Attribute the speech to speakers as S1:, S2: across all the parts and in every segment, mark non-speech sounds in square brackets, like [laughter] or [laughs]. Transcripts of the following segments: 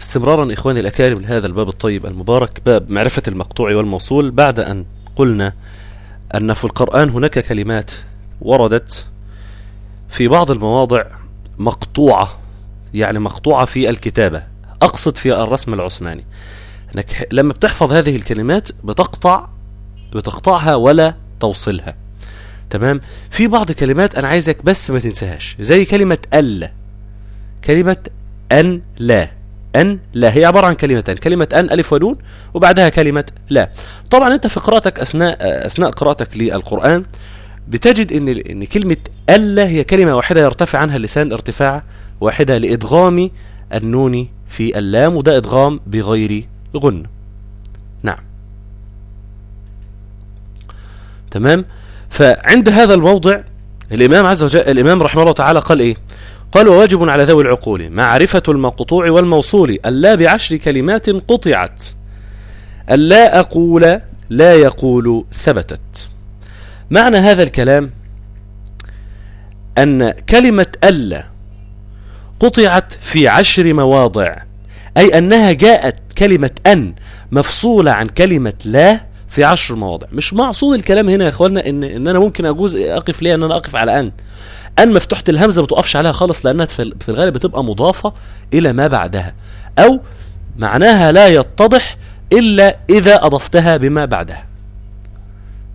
S1: استمرارا إخواني الأكارم لهذا الباب الطيب المبارك باب معرفة المقطوع والموصول. بعد أن قلنا أن في القرآن هناك كلمات وردت في بعض المواضع مقطوعة يعني مقطوعة في الكتابة. أقصد في الرسم العثماني. أنك لما بتحفظ هذه الكلمات بتقطع بتقطعها ولا توصلها. تمام؟ في بعض كلمات أنا عايزك بس ما تنساهاش. زي كلمة ألا. كلمة أن لا. أن لا هي عبارة عن كلمتين كلمة أن ألف ونون وبعدها كلمة لا. طبعا أنت في قراءتك أثناء أثناء قراءتك للقرآن بتجد إن إن كلمة ألا هي كلمة واحدة يرتفع عنها اللسان ارتفاع واحدة لإدغام النون في اللام وده إدغام بغير غن. نعم. تمام؟ فعند هذا الموضع الإمام عز وجل الإمام رحمه الله تعالى قال إيه؟ قال وواجب على ذوي العقول. معرفة المقطوع والموصول. ألا بعشر كلمات قطعت. ألا أقول لا يقول ثبتت. معنى هذا الكلام أن كلمة ألا قطعت في عشر مواضع. أي أنها جاءت كلمة أن مفصولة عن كلمة لا في عشر مواضع. مش مقصود الكلام هنا يا اخوانا إن إن أنا ممكن أجوز أقف ليه؟ إن أنا أقف على أن. ان مفتوحة الهمزة ما تقفش عليها خالص لأنها في الغالب بتبقى مضافة إلى ما بعدها. أو معناها لا يتضح إلا إذا أضفتها بما بعدها.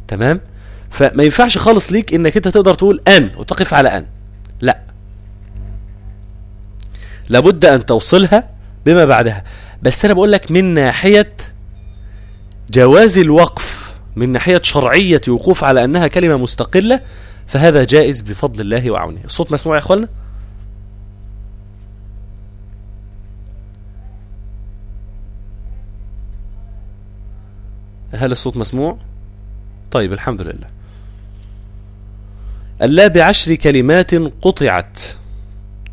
S1: تمام؟ فما ينفعش خالص ليك إنك أنت تقدر تقول أن وتقف على أن. لا. لابد أن توصلها بما بعدها. بس أنا بقول لك من ناحية جواز الوقف من ناحية شرعية وقوف على أنها كلمة مستقلة فهذا جائز بفضل الله وعونه. الصوت مسموع يا اخوانا هل الصوت مسموع؟ طيب الحمد لله. اللا بعشر كلمات قطعت.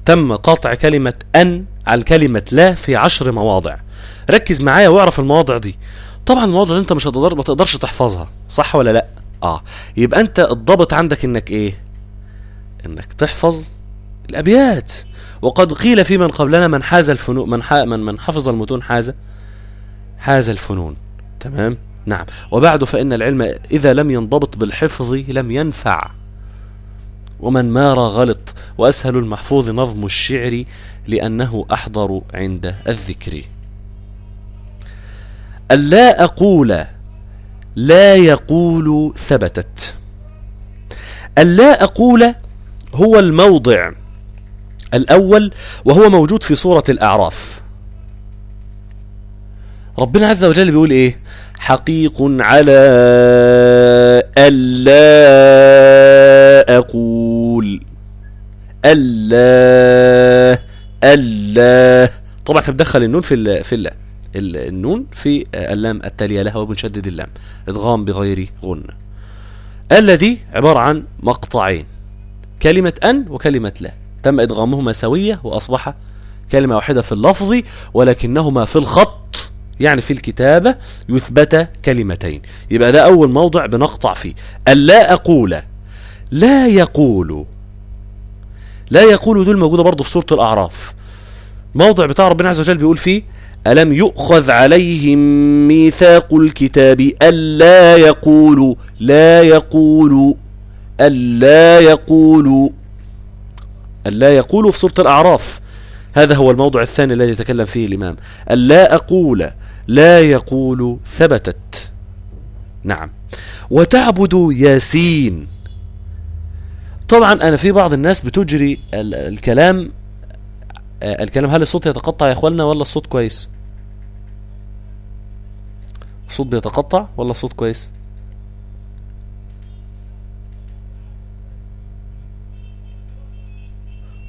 S1: تم قطع كلمة أن على كلمة لا في عشر مواضع. ركز معايا واعرف المواضع دي. طبعا المواضع اللي أنت مش هتقدر ما تقدرش تحفظها صح ولا لأ؟ آه. يبقى أنت الضبط عندك إنك إيه؟ إنك تحفظ الأبيات. وقد قيل في من قبلنا من حاز الفنون من. من من حفظ المتون حاز حاز الفنون. تمام؟ نعم. وبعد فإن العلم إذا لم ينضبط بالحفظ لم ينفع. ومن مار غلط وأسهل المحفوظ نظم الشعر لأنه أحضر عند الذكر. ألا أقول لا يقول ثبتت. ألا أقول هو الموضع الأول وهو موجود في سورة الأعراف. ربنا عز وجل بيقول إيه؟ حقيق على ألا أقول. ألا ألا. طبعا إحنا بندخل النون في في ال. النون في اللام التالية لها وبنشدد اللام. ادغام بغير غن. دي عبارة عن مقطعين. كلمة أن وكلمة لا. تم إدغامهما سوية وأصبح كلمة واحدة في اللفظ ولكنهما في الخط يعني في الكتابة يثبت كلمتين. يبقى ده أول موضع بنقطع فيه. ألا أقول. لا يقول. لا يقول دول موجودة برضه في سورة الأعراف. موضع بتاع ربنا عز وجل بيقول فيه ألم يؤخذ عليهم ميثاق الكتاب ألا يقولوا لا يقولوا ألا يقولوا ألا يقولوا في سورة الأعراف. هذا هو الموضع الثاني الذي يتكلم فيه الإمام. ألا أقول لا يقول ثبتت. نعم. وتعبد ياسين. طبعا أنا في بعض الناس بتجري الكلام الكلام هل الصوت يتقطع يا اخوانا ولا الصوت كويس؟ الصوت بيتقطع ولا الصوت كويس؟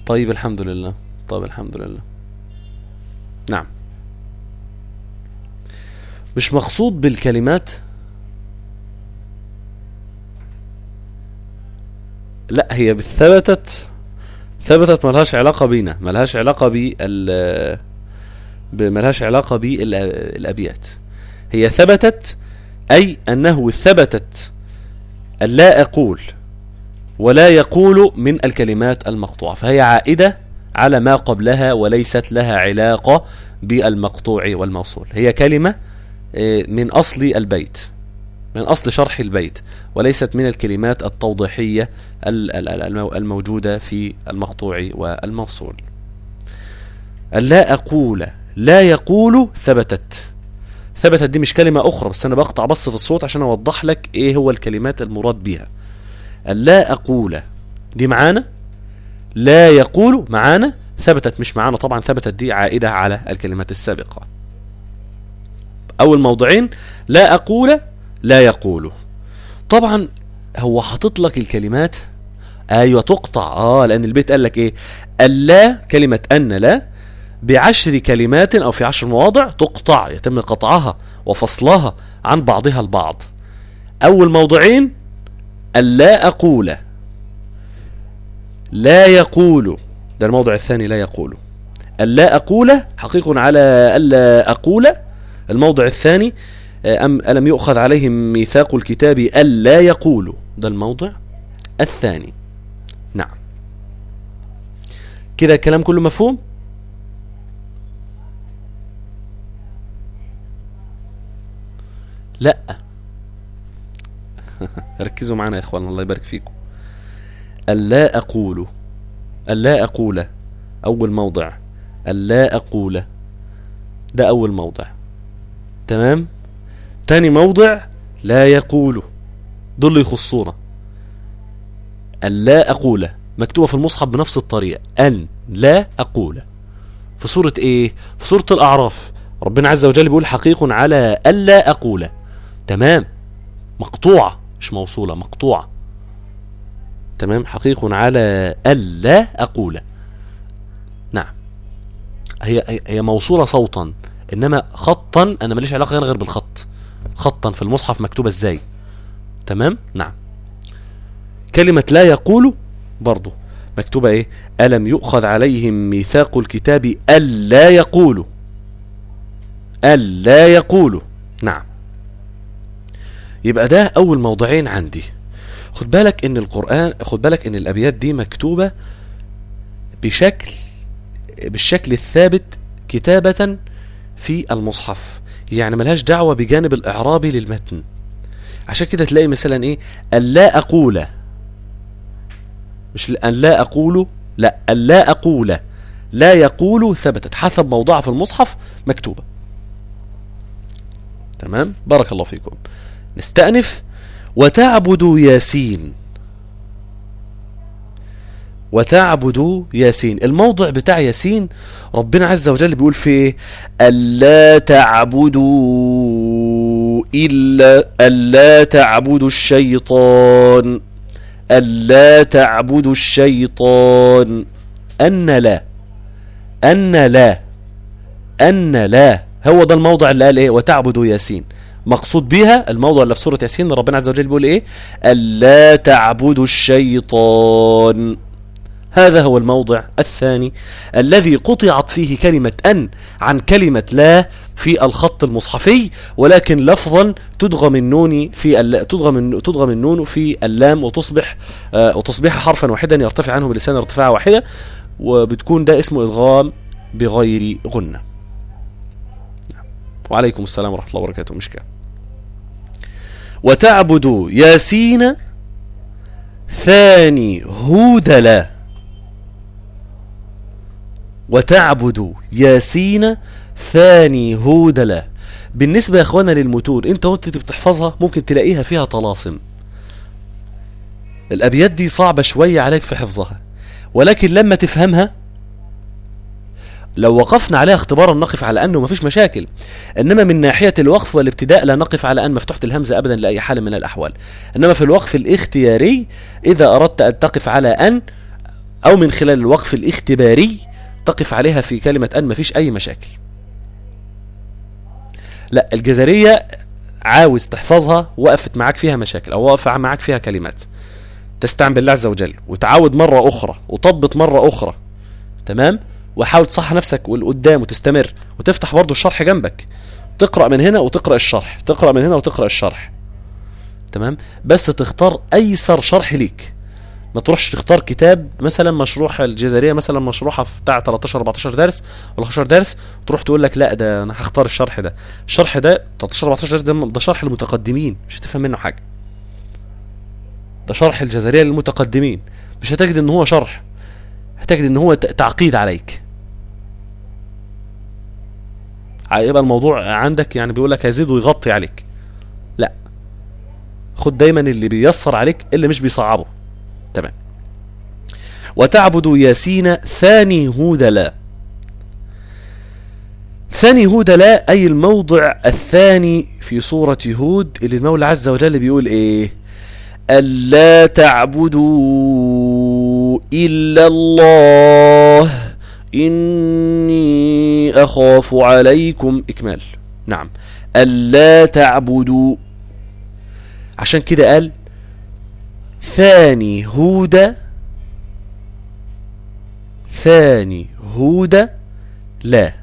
S1: طيب الحمد لله طيب الحمد لله. نعم. مش مقصود بالكلمات؟ لا هي ثبتت ثبتت ملهاش علاقة بينا ملهاش علاقة بال ملهاش علاقة بالأبيات هي ثبتت أي أنه ثبتت لا أقول ولا يقول من الكلمات المقطوعة فهي عائدة على ما قبلها وليست لها علاقة بالمقطوع والموصول. هي كلمة آه، من أصل البيت من أصل شرح البيت وليست من الكلمات التوضيحية الموجودة في المقطوع والموصول. لا أقول لا يقول ثبتت. ثبتت دي مش كلمة أخرى بس أنا بقطع بس في الصوت عشان أوضح لك إيه هو الكلمات المراد بها لا أقول. دي معانا؟ لا يقول معانا. ثبتت مش معانا طبعا ثبتت دي عائدة على الكلمات السابقة. أول موضعين لا أقول لا يقول. طبعا هو حاطط لك الكلمات. أيوه تقطع. آه لأن البيت قال لك إيه؟ اللا كلمة أن لا. بعشر كلمات أو في عشر مواضع تقطع يتم قطعها وفصلها عن بعضها البعض. أول موضعين اللا أقول. لا يقول. ده الموضع الثاني لا يقول. اللا أقول حقيق على الا أقول. الموضع الثاني أم ألم يؤخذ عليهم ميثاق الكتاب ألا يقولوا ده الموضع الثاني. نعم. كده الكلام كله مفهوم؟ لا. [laughs] ركزوا معنا يا إخوان الله يبارك فيكم. ألا أقول ألا أقول أول موضع. ألا أقول ده أول موضع. تمام؟ تاني موضع لا يقول. دول اللي يخصونا. اللا أقول مكتوبة في المصحف بنفس الطريقة. أن لا أقول. في سورة إيه؟ في سورة الأعراف. ربنا عز وجل بيقول حقيق على ألا أقول. تمام. مقطوعة مش موصولة مقطوعة. تمام؟ حقيق على ألا أقول. نعم. هي هي موصولة صوتا إنما خطا أنا ماليش علاقة غير بالخط. خطا في المصحف مكتوبة إزاي؟ تمام؟ نعم. كلمة لا يقول برضو مكتوبة إيه؟ ألم يؤخذ عليهم ميثاق الكتاب ألا يقولوا ألا يقولوا نعم. يبقى ده أول موضعين عندي. خد بالك إن القرآن خد بالك إن الأبيات دي مكتوبة بشكل بالشكل الثابت كتابة في المصحف. يعني ملهاش دعوة بجانب الإعرابي للمتن. عشان كده تلاقي مثلا إيه؟ ألا أقول. مش أن لا أقول لا ألا أقول. لا يقول ثبتت. حسب موضوعها في المصحف مكتوبة. تمام؟ بارك الله فيكم. نستأنف. وتعبدوا ياسين. وتعبدوا ياسين. الموضع بتاع ياسين ربنا عز وجل بيقول فيه ألا تعبدوا إلا ألا تعبدوا الشيطان. ألا تعبدوا الشيطان. أن لا. أن لا. أن لا. هو ده الموضع اللي قال إيه؟ وتعبدوا ياسين. مقصود بها الموضع اللي في سورة ياسين ربنا عز وجل بيقول إيه ألا تعبدوا الشيطان هذا هو الموضع الثاني الذي قطعت فيه كلمة أن عن كلمة لا في الخط المصحفي ولكن لفظا تدغم النون في تدغم تدغم النون في اللام وتصبح آه وتصبح حرفا واحدا يرتفع عنه بلسان ارتفاع واحدة وبتكون ده اسمه ادغام بغير غنة. وعليكم السلام ورحمة الله وبركاته مشكله. وتعبد ياسين ثاني هودلا وتعبد ياسين ثاني هودلة بالنسبة يا إخوانا للمتون أنت وأنت بتحفظها ممكن تلاقيها فيها طلاسم. الأبيات دي صعبة شوية عليك في حفظها ولكن لما تفهمها لو وقفنا عليها اختبارا نقف على أنه مفيش مشاكل إنما من ناحية الوقف والابتداء لا نقف على أن مفتوحة الهمزة ابدا لأي حال من الأحوال. إنما في الوقف الاختياري إذا أردت أن تقف على أن أو من خلال الوقف الاختباري تقف عليها في كلمة أن مفيش أي مشاكل. لا الجزرية عاوز تحفظها وقفت معاك فيها مشاكل أو وقف معاك فيها كلمات. تستعن بالله عز وجل وتعود مرة أخرى وتضبط مرة أخرى. تمام؟ وحاول تصح نفسك والقدام وتستمر وتفتح برضو الشرح جنبك. تقرأ من هنا وتقرأ الشرح تقرأ من هنا وتقرأ الشرح. تمام؟ بس تختار أيسر شرح ليك. ما تروحش تختار كتاب مثلا مشروح الجزرية مثلا مشروحه بتاع 13 14 درس ولا 15 درس تروح تقول لك لا ده أنا هختار الشرح ده. الشرح ده 13 14 درس ده, شرح المتقدمين مش هتفهم منه حاجة. ده شرح الجزرية للمتقدمين. مش هتجد إن هو شرح هتجد إن هو تعقيد عليك. هيبقى الموضوع عندك يعني بيقول لك هيزيد ويغطي عليك. لا. خد دايما اللي بيسر عليك اللي مش بيصعبه. تمام. وتعبد ياسين ثاني هود لا ثاني هود لا أي الموضع الثاني في سورة هود اللي المولى عز وجل بيقول إيه؟ ألا تعبدوا إلا الله. إني أخاف عليكم إكمال. نعم. ألا تعبدوا. عشان كده قال ثاني هود ثاني هود لا.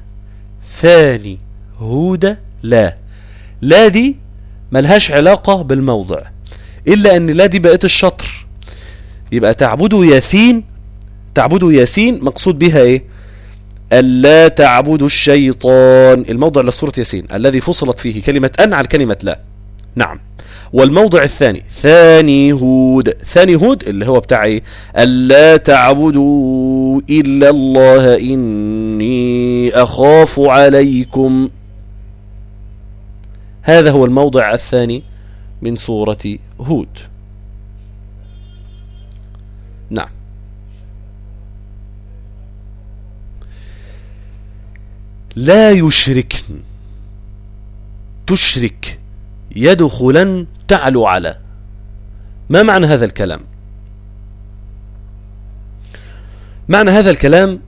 S1: ثاني هود لا. لا دي ملهاش علاقة بالموضع. إلا أن لا دي بقت الشطر. يبقى تعبدوا ياسين تعبدوا ياسين مقصود بها إيه؟ ألا تعبدوا الشيطان. الموضع لسورة ياسين الذي فصلت فيه كلمة أن عن كلمة لا. نعم. والموضع الثاني ثاني هود. ثاني هود اللي هو بتاع إيه؟ ألا تعبدوا إلا الله إني أخاف عليكم. هذا هو الموضع الثاني من سورة هود. نعم. لا يشركن. تشرك يدخلن تعلو على. ما معنى هذا الكلام؟ معنى هذا الكلام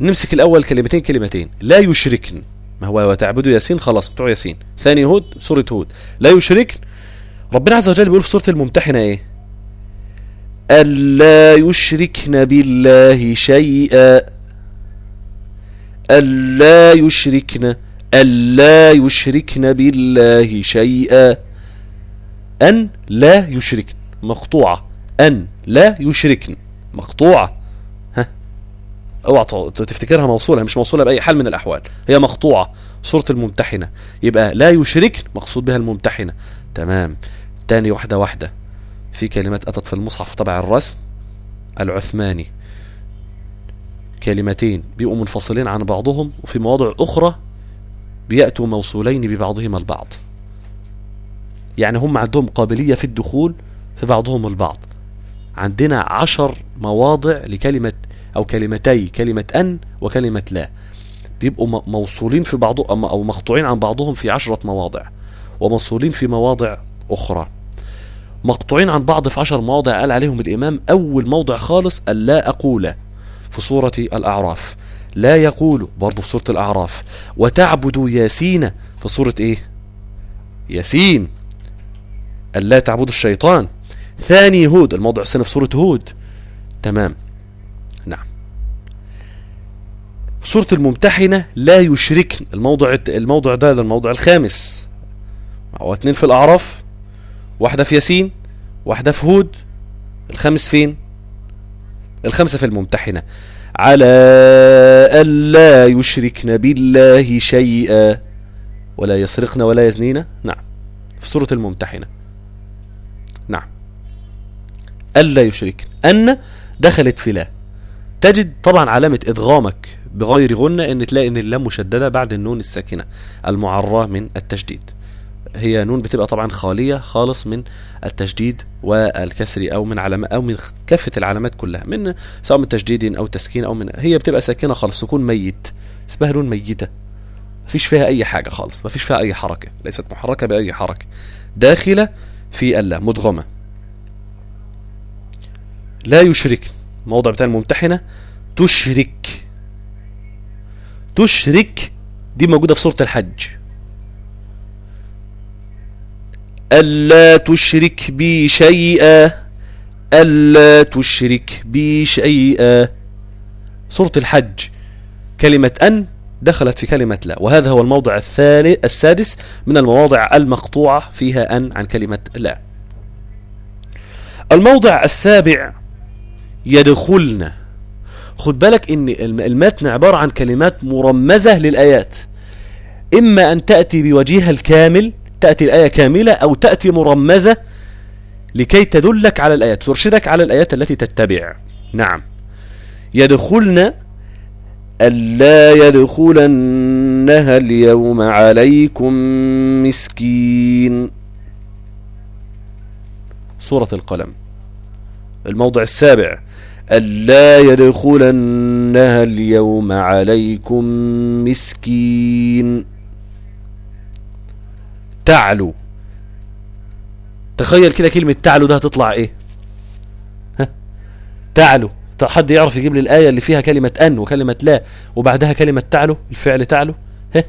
S1: نمسك الأول كلمتين كلمتين. لا يشركن. ما هو وتعبدوا ياسين؟ خلاص بتوع ياسين. ثاني هود سورة هود. لا يشركن. ربنا عز وجل بيقول في سورة الممتحنة إيه؟ ألا يشركن بالله شيئا. ألا يشركن ألا يشركن بالله شيئا. أن لا يشركن مقطوعة. أن لا يشركن مقطوعة. ها؟ اوعى تفتكرها موصولة مش موصولة بأي حال من الأحوال. هي مقطوعة سورة الممتحنة. يبقى لا يشركن مقصود بها الممتحنة. تمام. تاني واحدة واحدة. في كلمات أتت في المصحف تبع الرسم العثماني. كلمتين بيبقوا منفصلين عن بعضهم وفي مواضع أخرى بيأتوا موصولين ببعضهما البعض. يعني هم عندهم قابلية في الدخول في بعضهم البعض. عندنا عشر مواضع لكلمة أو كلمتي كلمة أن وكلمة لا. بيبقوا موصولين في بعض أو مقطوعين عن بعضهم في عشرة مواضع وموصولين في مواضع أخرى. مقطوعين عن بعض في عشر مواضع قال عليهم الإمام أول موضع خالص ألا أقول. في سورة الأعراف. لا يقول برضه في سورة الأعراف وتعبدوا ياسين في سورة إيه؟ ياسين. ألا تعبدوا الشيطان. ثاني هود الموضع الثاني في سورة هود. تمام. نعم. سورة الممتحنة لا يشركن. الموضع الموضع ده, ده الموضع الخامس. هو اتنين في الأعراف واحدة في ياسين واحدة في هود. الخامس فين؟ الخمسة في الممتحنة. على ألا يشركن بالله شيئا. ولا يسرقن ولا يزنين. نعم. في سورة الممتحنة. نعم. ألا يشركن. أن دخلت في لا. تجد طبعا علامة إدغامك بغير غنة أن تلاقي أن اللام مشددة بعد النون الساكنة المعرة من التشديد. هي نون بتبقى طبعا خالية خالص من التشديد والكسر أو من علامة أو من كافة العلامات كلها من سواء من تشديد أو تسكين أو من هي بتبقى ساكنة خالص سكون ميت اسمها نون ميتة مفيش فيها أي حاجة خالص مفيش فيها أي حركة ليست محركة بأي حركة داخلة في ألا مدغمة لا يشرك موضع بتاع الممتحنة تشرك تشرك دي موجودة في سورة الحج. ألا تشرك بي شيئا ألا تشرك بي شيئا. سورة الحج كلمة أن دخلت في كلمة لا. وهذا هو الموضع الثالث السادس من المواضع المقطوعة فيها أن عن كلمة لا. الموضع السابع يدخلن خد بالك إن المتن عبارة عن كلمات مرمزة للآيات. إما أن تأتي بوجهها الكامل تأتي الآية كاملة أو تأتي مرمزة لكي تدلك على الآيات ترشدك على الآيات التي تتبع. نعم. يدخلن ألا يدخلنها اليوم عليكم مسكين. سورة القلم. الموضع السابع. ألا يدخلنها اليوم عليكم مسكين. تعلو. تخيل كده كلمة تعلو ده هتطلع إيه؟ ها؟ تعلو. حد يعرف يجيب لي الآية اللي فيها كلمة أن وكلمة لا وبعدها كلمة تعلو؟ الفعل تعلو. ها؟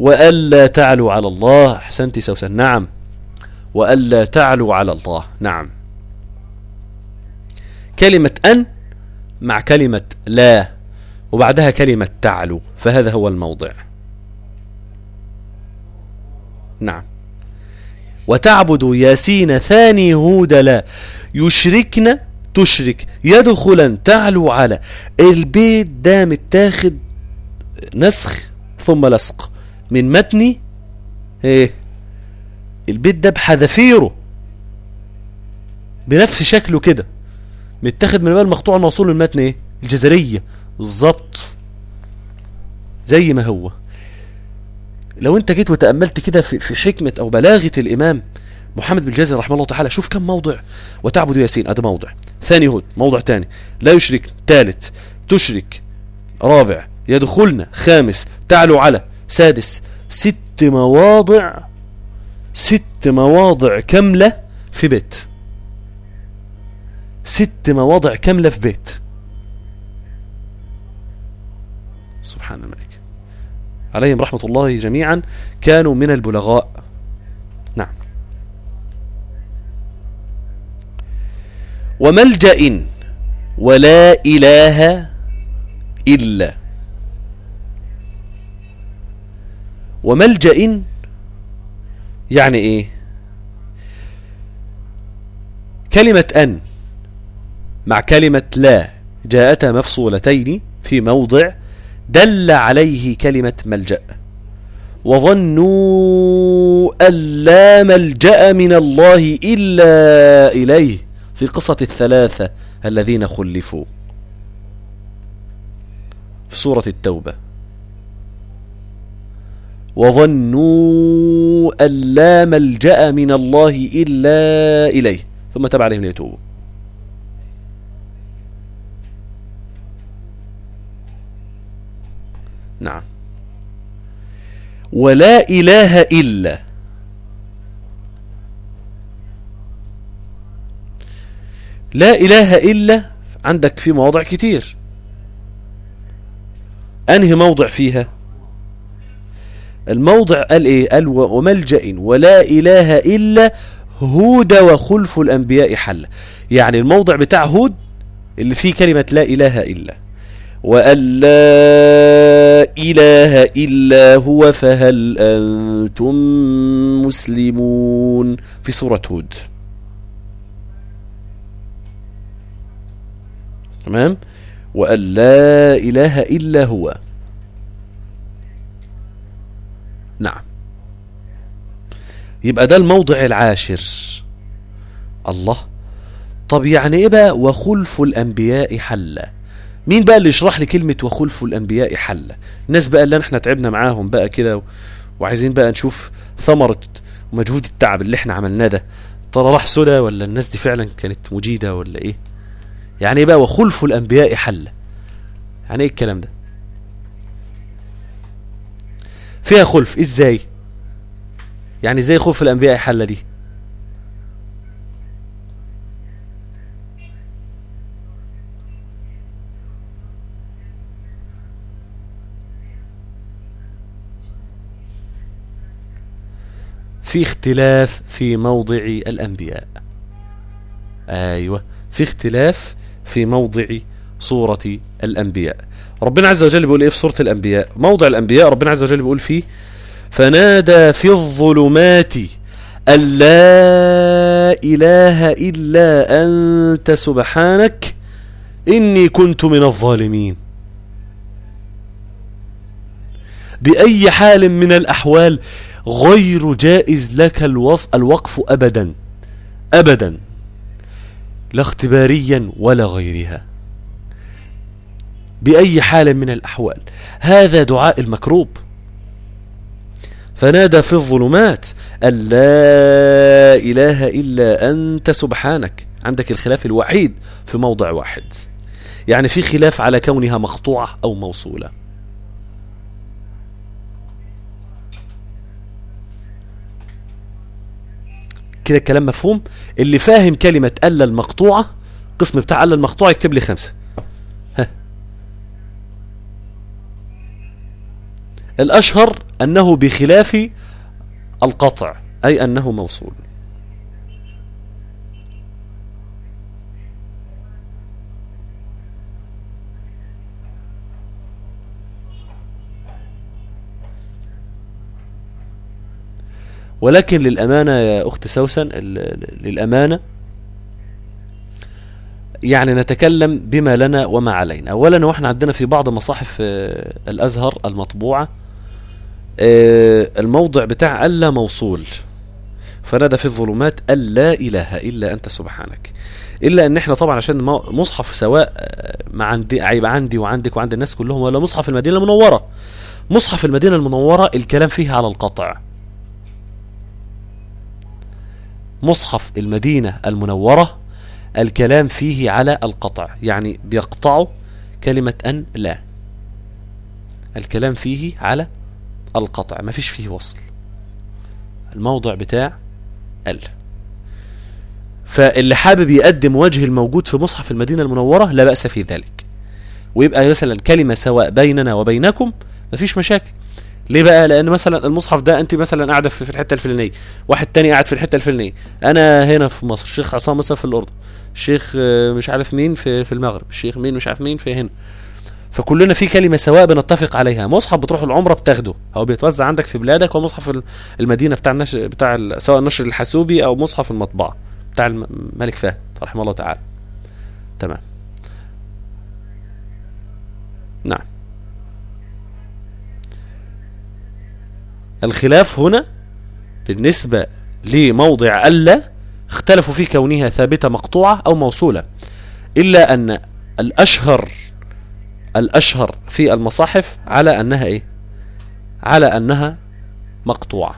S1: وألا تعلو على الله. أحسنتي سوسن. نعم. وألا تعلو على الله. نعم. كلمة أن مع كلمة لا. وبعدها كلمة تعلو فهذا هو الموضع. نعم. وتعبد ياسين ثاني هود لا يشركن تشرك يدخلا تعلو على البيت ده متاخد نسخ ثم لصق. من متني إيه البيت ده بحذافيره. بنفس شكله كده. متاخد من بال مقطوع الموصول المتن إيه؟ الجزرية. بالظبط زي ما هو. لو انت جيت وتأملت كده في, حكمة أو بلاغة الإمام محمد بن جازر رحمه الله تعالى شوف كم موضع. وتعبد ياسين ادي موضع. ثاني هود موضع ثاني. لا يشرك ثالث. تشرك. رابع يدخلنا خامس تعلو على. سادس ست مواضع. ست مواضع كاملة في بيت. ست مواضع كاملة في بيت. سبحان الملك. عليهم رحمة الله جميعا. كانوا من البلغاء. نعم. وملجأ ولا إله إلا. وملجأ يعني إيه؟ كلمة أن مع كلمة لا جاءتا مفصولتين في موضع دل عليه كلمة ملجأ. وظنوا أن لا ملجأ من الله إلا إليه. في قصة الثلاثة الذين خلفوا. في سورة التوبة. وظنوا أن لا ملجأ من الله إلا إليه. ثم تبع عليهم ليتوبوا. نعم. ولا إله إلا. لا إله إلا عندك في مواضع كتير. أنهي موضع فيها؟ الموضع قال إيه؟ قال وملجأ ولا إله إلا هود وخلف الأنبياء حل. يعني الموضع بتاع هود اللي فيه كلمة لا إله إلا. وأن لا إله إلا هو فهل أنتم مسلمون في سورة هود. تمام؟ وأن لا إله إلا هو. نعم. يبقى ده الموضع العاشر. الله. طب يعني إيه بقى؟ وخلف الأنبياء حل مين بقى اللي يشرح لي كلمة وخلف الأنبياء حل؟ الناس بقى اللي إحنا تعبنا معاهم بقى كده وعايزين بقى نشوف ثمرة ومجهود التعب اللي إحنا عملناه ده. ترى راح سدى ولا الناس دي فعلا كانت مجيدة ولا إيه؟ يعني إيه بقى وخلف الأنبياء حل؟ يعني إيه الكلام ده؟ فيها خلف إزاي؟ يعني زي خوف الأنبياء حل دي؟ في اختلاف في موضع الأنبياء. أيوة في اختلاف في موضع صورة الأنبياء. ربنا عز وجل بيقول إيه في سورة الأنبياء؟ موضع الأنبياء ربنا عز وجل بيقول فيه فنادى في الظلمات أن لا إله إلا أنت سبحانك إني كنت من الظالمين. بأي حال من الأحوال غير جائز لك الوقف أبدا. أبدا. لا اختباريا ولا غيرها. بأي حال من الأحوال. هذا دعاء المكروب. فنادى في الظلمات أن لا إله إلا أنت سبحانك. عندك الخلاف الوحيد في موضع واحد. يعني في خلاف على كونها مقطوعة أو موصولة. كده الكلام مفهوم. اللي فاهم كلمة ألا المقطوعة قسم بتاع ألا المقطوعة يكتب لي خمسة. الأشهر أنه بخلاف القطع أي أنه موصول. ولكن للأمانة يا أخت سوسن للأمانة يعني نتكلم بما لنا وما علينا. أولا وإحنا عندنا في بعض مصاحف آه، الأزهر المطبوعة آه، الموضع بتاع ألا موصول. فنادى في الظلمات ألا إله إلا أنت سبحانك. إلا أن إحنا طبعا عشان مصحف سواء آه، ما عندي عيب عندي وعندك وعند الناس كلهم ولا مصحف المدينة المنورة. مصحف المدينة المنورة الكلام فيه على القطع. مصحف المدينة المنورة الكلام فيه على القطع يعني بيقطعوا كلمة أن لا. الكلام فيه على القطع ما فيش فيه وصل. الموضع بتاع ال. فاللي حابب يقدم وجه الموجود في مصحف المدينة المنورة لا بأس في ذلك. ويبقى مثلا كلمة سواء بيننا وبينكم مفيش مشاكل. ليه بقى؟ لأن مثلا المصحف ده أنت مثلا قاعدة في الحتة الفلانية واحد تاني قاعد في الحتة الفلانية. أنا هنا في مصر الشيخ عصام مثلا في الأردن الشيخ آه، مش عارف مين في في المغرب الشيخ مين مش عارف مين في هنا. فكلنا في كلمة سواء بنتفق عليها. مصحف بتروح العمرة بتاخده. هو بيتوزع عندك في بلادك ومصحف المدينة بتاع النشر بتاع سواء النشر الحاسوبي أو مصحف المطبعة بتاع الملك فهد رحمه الله تعالى. تمام. نعم. الخلاف هنا بالنسبة لموضع ألا اختلفوا في كونها ثابتة مقطوعة أو موصولة إلا أن الأشهر الأشهر في المصاحف على أنها إيه؟ على أنها مقطوعة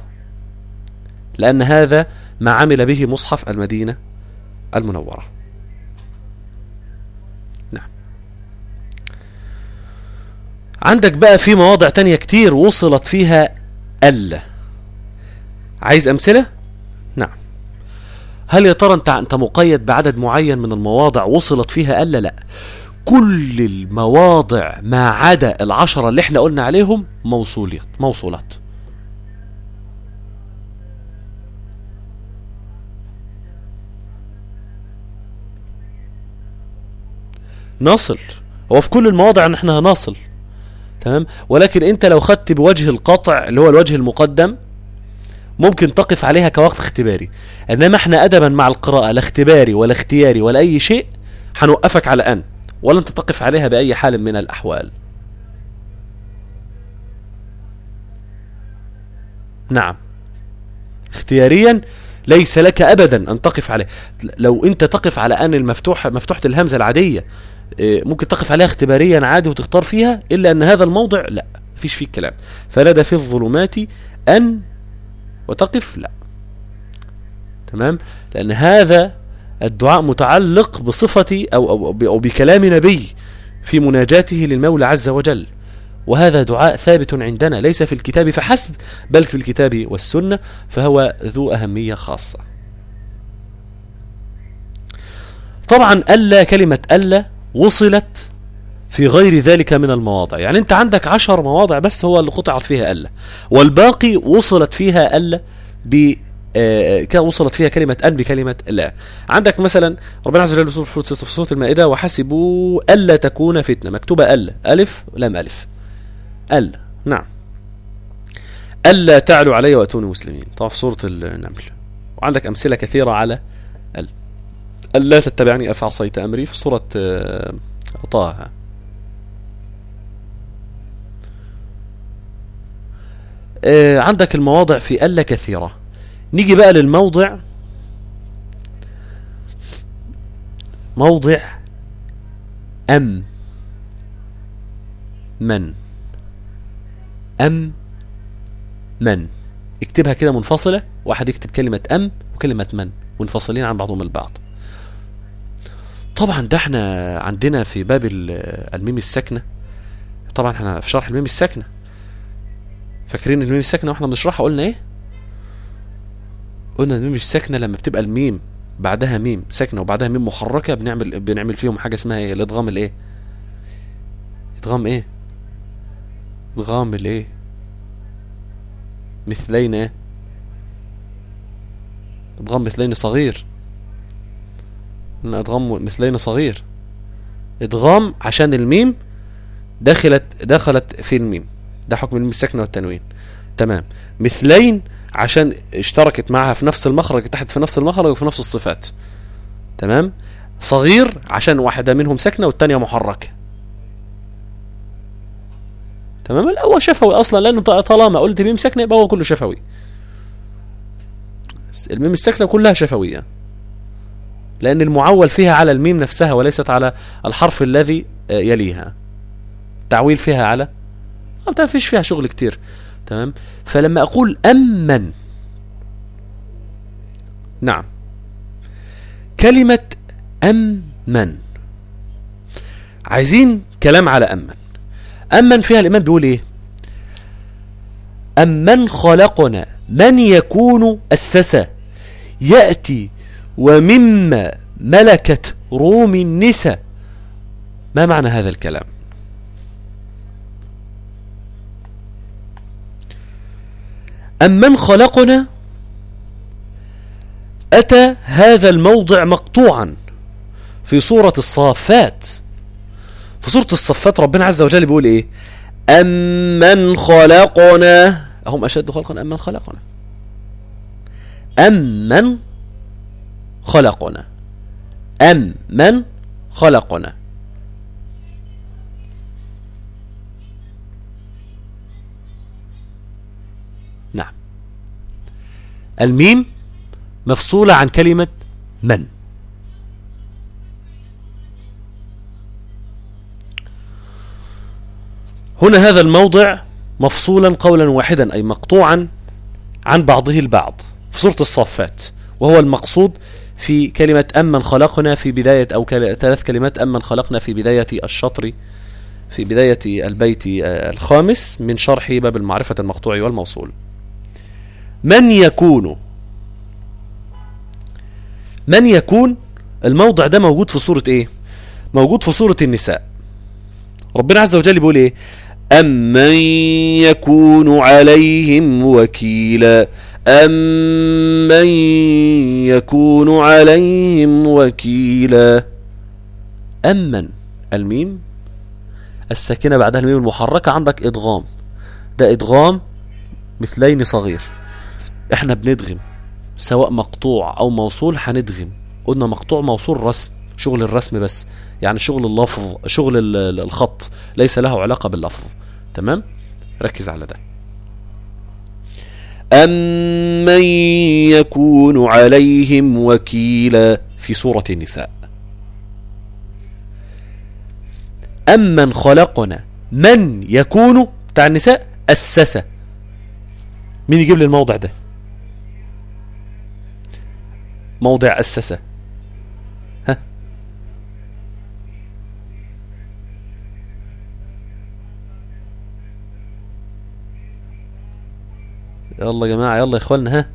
S1: لأن هذا ما عمل به مصحف المدينة المنورة. نعم. عندك بقى في مواضع تانية كتير وصلت فيها ألا عايز أمثلة؟ نعم. هل يا ترى انت أنت مقيد بعدد معين من المواضع وصلت فيها ألا لا. كل المواضع ما عدا العشرة اللي إحنا قلنا عليهم موصولات موصولات. نصل هو في كل المواضع إن إحنا هنصل تمام؟ ولكن انت لو خدت بوجه القطع اللي هو الوجه المقدم ممكن تقف عليها كوقف اختباري. إنما إحنا ادبا مع القراءة لا اختباري ولا اختياري ولا أي شيء هنوقفك على أن ولن تقف عليها بأي حال من الأحوال. نعم. اختياريا ليس لك ابدا أن تقف عليه. لو أنت تقف على أن المفتوح مفتوحة الهمزة العادية إيه، ممكن تقف عليها اختباريا عادي وتختار فيها إلا أن هذا الموضع لا فيش فيه كلام فنادى في الظلمات أن وتقف لا. تمام؟ لأن هذا الدعاء متعلق بصفة أو, أو, أو بكلام نبي في مناجاته للمولى عز وجل. وهذا دعاء ثابت عندنا ليس في الكتاب فحسب بل في الكتاب والسنة فهو ذو أهمية خاصة. طبعا ألا كلمة ألا وصلت في غير ذلك من المواضع. يعني انت عندك عشر مواضع بس هو اللي قطعت فيها ألا. والباقي وصلت فيها ألا ب آه، وصلت فيها كلمة أن بكلمة لا. عندك مثلا ربنا عز وجل في سورة المائدة وحسبوا ألا تكون فتنة. مكتوبة ألا ألف لم ألف. ألا نعم. ألا تعلوا علي وأتوني مسلمين. طبعا في سورة النمل. وعندك أمثلة كثيرة على أل. ألا تتبعني أفعصيت أمري في سورة آه، طه. آه، عندك المواضع في ألا كثيرة. نيجي بقى للموضع. موضع أم. من. أم. من. اكتبها كده منفصلة. واحد يكتب كلمة أم وكلمة من. منفصلين عن بعضهم البعض. طبعا ده إحنا عندنا في باب الميم الساكنة. طبعا إحنا في شرح الميم الساكنة. فاكرين الميم الساكنة وإحنا بنشرحها؟ قلنا إيه؟ قلنا الميم الساكنة لما بتبقى الميم بعدها ميم ساكنة وبعدها ميم محركة بنعمل بنعمل فيهم حاجة اسمها إيه؟ الادغام الايه؟ ادغام إيه؟ ادغام الايه؟ مثلين إيه؟ ادغام مثلين صغير. إدغام مثلين صغير. إدغام عشان الميم دخلت دخلت في الميم. ده حكم الميم الساكنه والتنوين. تمام. مثلين عشان اشتركت معها في نفس المخرج تحت في نفس المخرج وفي نفس الصفات. تمام. صغير عشان واحدة منهم ساكنه والثانيه محركة. تمام. هو شفوي أصلا لأنه طالما قلت ميم ساكنه يبقى هو كله شفوي. الميم الساكنه كلها شفوية. لأن المعول فيها على الميم نفسها وليست على الحرف الذي آه، يليها. تعويل فيها على ما فيش فيها شغل كتير. تمام؟ فلما أقول أمن نعم. كلمة أمن. عايزين كلام على أمن. أمن فيها الإمام بيقول إيه؟ أمن خلقنا. من يكون أسسا؟ يأتي ومما ملكت روم النساء. ما معنى هذا الكلام؟ أمن خلقنا؟ أتى هذا الموضع مقطوعا في سورة الصافات. في سورة الصفات ربنا عز وجل بيقول إيه؟ أمن خلقنا؟ أهم أشد خلقا أمن خلقنا؟ أمن خلقنا. أمن خلقنا؟ نعم. الميم مفصولة عن كلمة من. هنا هذا الموضع مفصولا قولا واحدا أي مقطوعا عن بعضه البعض في سورة الصافات وهو المقصود في كلمة أمن خلقنا في بداية أو ثلاث كلمات أمن خلقنا في بداية الشطر في بداية البيت الخامس من شرح باب المعرفة المقطوع والموصول. من يكون؟ من يكون؟ الموضع ده موجود في سورة إيه؟ موجود في سورة النساء. ربنا عز وجل بيقول إيه؟ أمن يكون عليهم وكيلا. أمن يكون عليهم وكيلا أمن الميم؟ الساكنة بعدها الميم المحركة عندك إدغام. ده إدغام مثلين صغير. إحنا بندغم. سواء مقطوع أو موصول هندغم. قلنا مقطوع موصول رسم. شغل الرسم بس. يعني شغل اللفظ شغل الخط. ليس له علاقة باللفظ. تمام؟ ركز على ده. أمن يكون عليهم وكيلا في سورة النساء. أمن خلقنا من يكون بتاع النساء أسس. مين يجيب لي الموضع ده؟ موضع أسس. يلا يا جماعة يلا يا اخوانا ها؟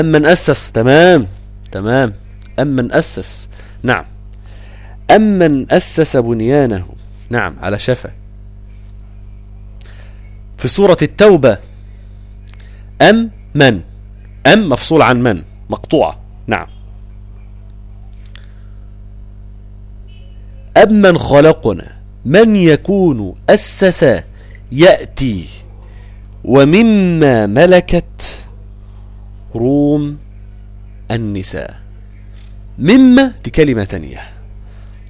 S1: أمن أسس تمام تمام. أمن أسس نعم. أمن أسس بنيانه نعم على شفا. في سورة التوبة أم من؟ أم مفصول عن من؟ مقطوعة نعم. أمن خلقنا من يكون أسس يأتي. ومما ملكت روم النساء. مما دي كلمة تانية.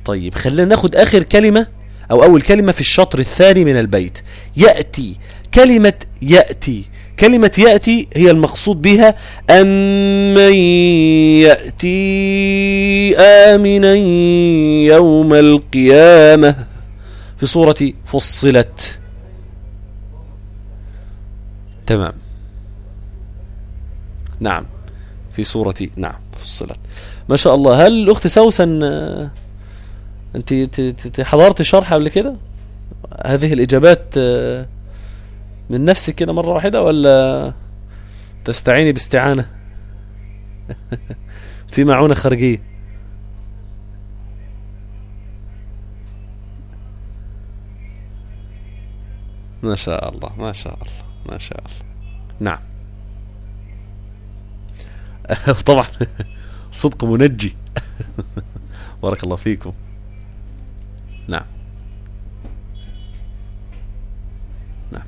S1: طيب خلينا ناخد آخر كلمة أو أول كلمة في الشطر الثاني من البيت. يأتي. كلمة يأتي. كلمة يأتي هي المقصود بها أمن يأتي آمنا يوم القيامة. في صورة فصلت. تمام. نعم. في صورة نعم فصلت. ما شاء الله. هل الأخت سوسن آه، أنت حضرت شرح قبل كده؟ هذه الإجابات آه، من نفسك كده مرة واحدة ولا تستعيني باستعانة؟ [laughs] في معونة خارجية. ما شاء الله ما شاء الله. ما شاء الله. نعم. [laughs] طبعا صدق منجي. [laughs] بارك الله فيكم. نعم. نعم.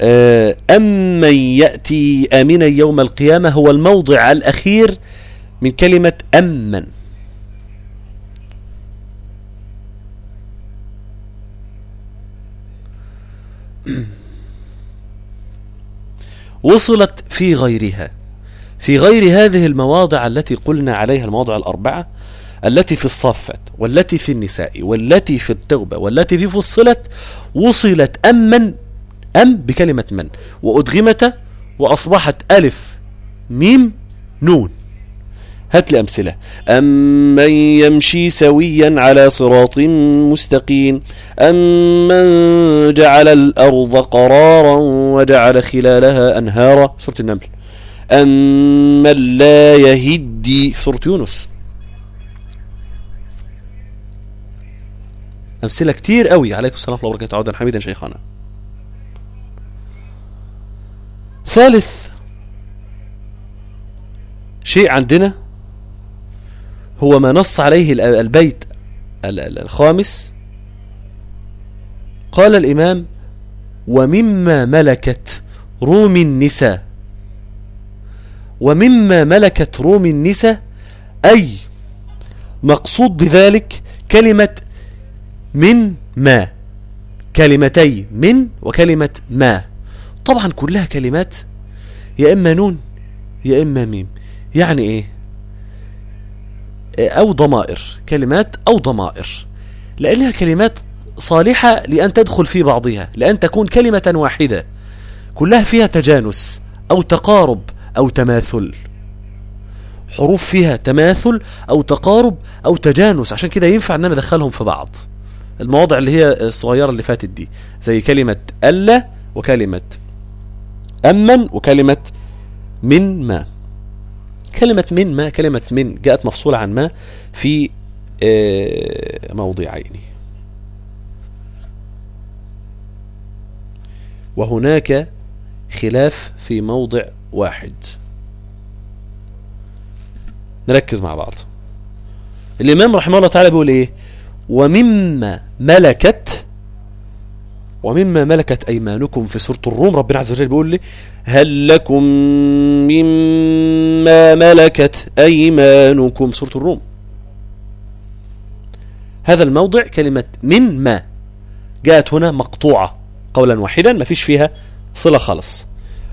S1: آه، أمن يأتي آمنا يوم القيامة هو الموضع الأخير من كلمة أمن. [clears throat] وصلت في غيرها. في غير هذه المواضع التي قلنا عليها المواضع الأربعة التي في الصافات والتي في النساء والتي في التوبة والتي في فصلت وصلت أمن أم بكلمة من. وأدغمت وأصبحت ألف ميم نون. هات لي أمثلة. أمن يمشي سويا على صراط مستقيم؟ أمن جعل الأرض قرارا وجعل خلالها أنهارا؟ سورة النمل. أمن لا يهدي؟ سورة يونس. أمثلة كتير قوي. عليكم السلام ورحمة الله وبركاته. عودا حميدا شيخنا ثالث. شيء عندنا هو ما نص عليه ال- البيت ال- ال- الخامس. قال الإمام ومما ملكت روم النساء. ومما ملكت روم النساء أي مقصود بذلك كلمة من ما. كلمتي من وكلمة ما. طبعا كلها كلمات يا إما نون يا إما ميم. يعني إيه؟ أو ضمائر كلمات أو ضمائر. لأنها كلمات صالحة لأن تدخل في بعضها لأن تكون كلمة واحدة. كلها فيها تجانس أو تقارب أو تماثل. حروف فيها تماثل أو تقارب أو تجانس عشان كده ينفع أن أنا أدخلهم في بعض. المواضع اللي هي الصغيرة اللي فاتت دي زي كلمة ألا وكلمة أمن وكلمة من ما. كلمة من ما كلمة من جاءت مفصولة عن ما في آه، موضعين وهناك خلاف في موضع واحد. نركز مع بعض. الإمام رحمه الله تعالى بيقول إيه؟ ومما ملكت ومما ملكت أيمانكم في سورة الروم. ربنا عز وجل بيقول لي هل لكم مما ملكت أيمانكم؟ سورة الروم. هذا الموضع كلمة من ما جاءت هنا مقطوعة قولا واحدا ما فيش فيها صلة خالص.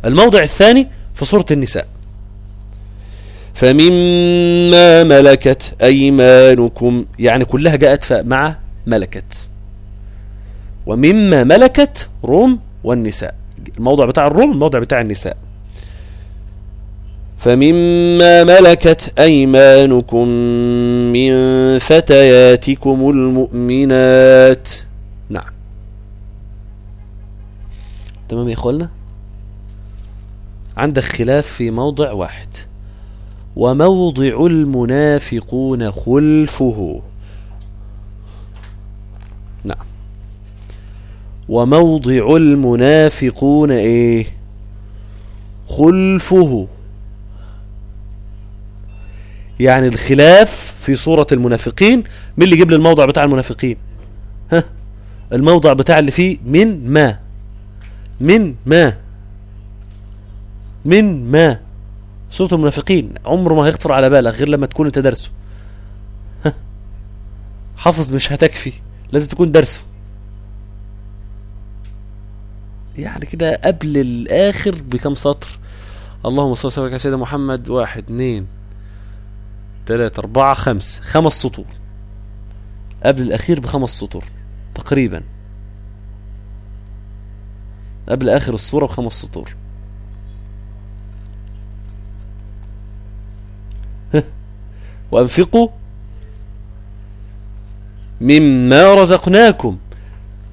S1: الموضع الثاني في سورة النساء. فمما ملكت أيمانكم يعني كلها جاءت مع ملكت. ومما ملكت روم والنساء. الموضع بتاع الروم الموضع بتاع النساء. فمما ملكت أيمانكم من فتياتكم المؤمنات. نعم. تمام يا اخوانا عندك خلاف في موضع واحد. وموضع المنافقون خلفه نعم وموضع المنافقون إيه؟ خلفه. يعني الخلاف في صورة المنافقين مين اللي يجيب لي الموضع بتاع المنافقين؟ ها؟ الموضع بتاع اللي فيه من ما؟ من ما؟ من ما؟ سورة المنافقين عمره ما هيخطر على بالك غير لما تكون انت درسه حافظ مش هتكفي لازم تكون درسه يعني كده قبل الآخر بكم سطر. اللهم صل وسلم على سيدنا محمد. واحد اثنين ثلاثة أربعة خمس خمس سطور. قبل الأخير بخمس سطور تقريبا. قبل آخر الصورة بخمس سطور. [laughs] وأنفقوا مما رزقناكم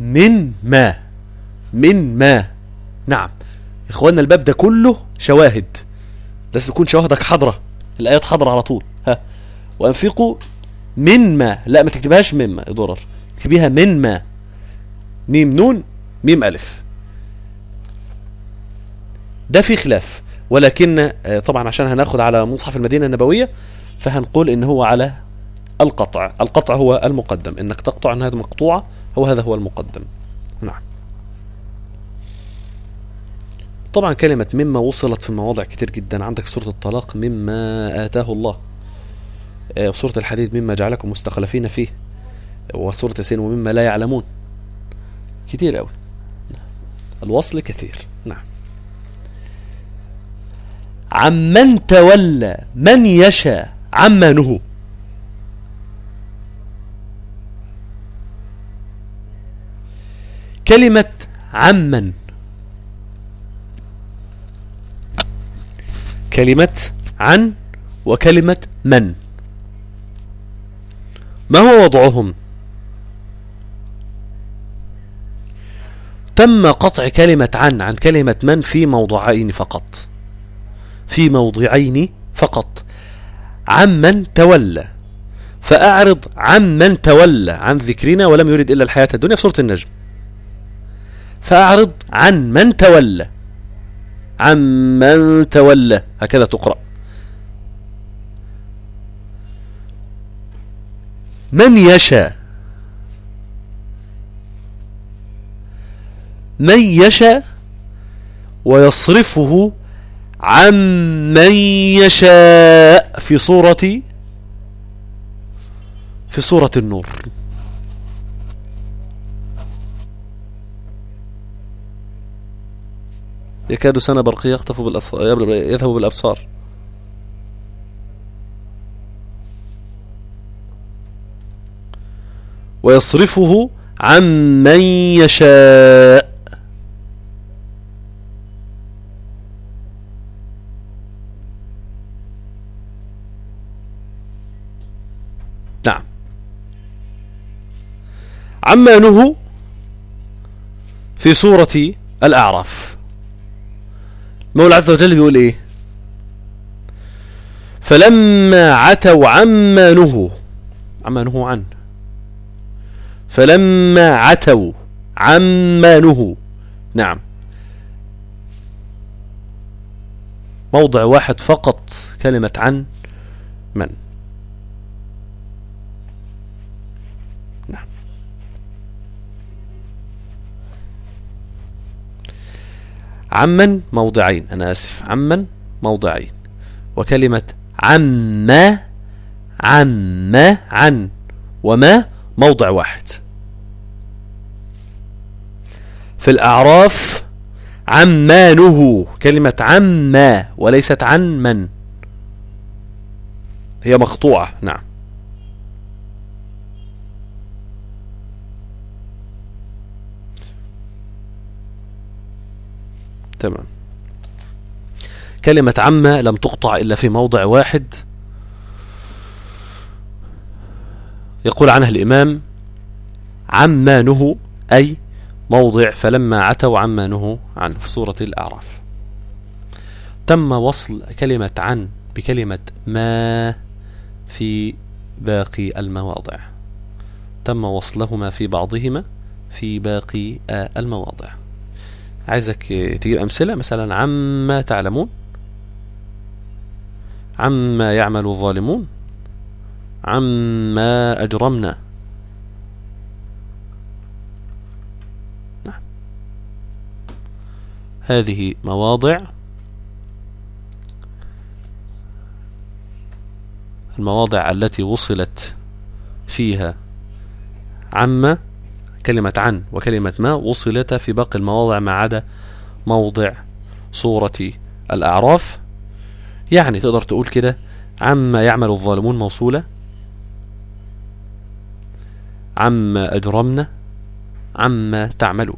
S1: من ما من ما. نعم. إخواننا الباب ده كله شواهد. لازم يكون شواهدك حاضرة الآيات حاضرة على طول. ها. وأنفقوا من ما. لا ما تكتبهاش مما يا ضرر اكتبيها من ما. ميم نون ميم ألف. ده في خلاف. ولكن آه، طبعا عشان هناخد على مصحف المدينة النبوية فهنقول إن هو على القطع. القطع هو المقدم. إنك تقطع ان هذا مقطوعة هو هذا هو المقدم. نعم. طبعا كلمة مما وصلت في مواضع كتير جدا. عندك سورة الطلاق مما آتاه الله. آه، وسورة الحديد مما جعلكم مستخلفين فيه. وسورة ياسين ومما لا يعلمون. كتير قوي الوصل كثير. نعم. عمن تولى من يشاء عما كلمة عمن. كلمة عن وكلمة من. ما هو وضعهم؟ تم قطع كلمة عن عن كلمة من في موضعين فقط. في موضعين فقط. عمن تولى. فأعرض عمن تولى عن ذكرنا ولم يرد إلا الحياة الدنيا في سورة النجم. فأعرض عن من تولى. عمن تولى. هكذا تقرأ. من يشاء. من يشاء ويصرفه عمن يشاء. في صورة في صورة النور. يكاد سنة برقية يخطف بالأصفار يذهب بالأبصار. ويصرفه عمن يشاء. نعم. عما نهوا في سورة الأعراف. المولى عز وجل بيقول إيه؟ فلما عتوا عما نهوا عما نهوا عنه فلما عتوا عما نهوا نعم. موضع واحد فقط كلمة عن من؟ عمن موضعين. أنا آسف. عمن موضعين. وكلمة عما عما عن. وما موضع واحد. في الأعراف عما نهوا كلمة عما وليست عن من. هي مقطوعة. نعم. تمام. كلمة عما لم تقطع إلا في موضع واحد. يقول عنها الإمام عما نهوا أي موضع فلما عتوا عما نهوا عنه في سورة الأعراف. تم وصل كلمة عن بكلمة ما في باقي المواضع. تم وصلهما في بعضهما في باقي المواضع. عايزك تجيب أمثلة؟ مثلا عما تعلمون عما يعمل الظالمون عما أجرمنا. نعم. هذه مواضع. المواضع التي وصلت فيها عما كلمة عن وكلمة ما وصلتا في باقي المواضع ما عدا موضع صورة الأعراف. يعني تقدر تقول كده عما يعمل الظالمون موصولة عما أجرمنا عما تعملون.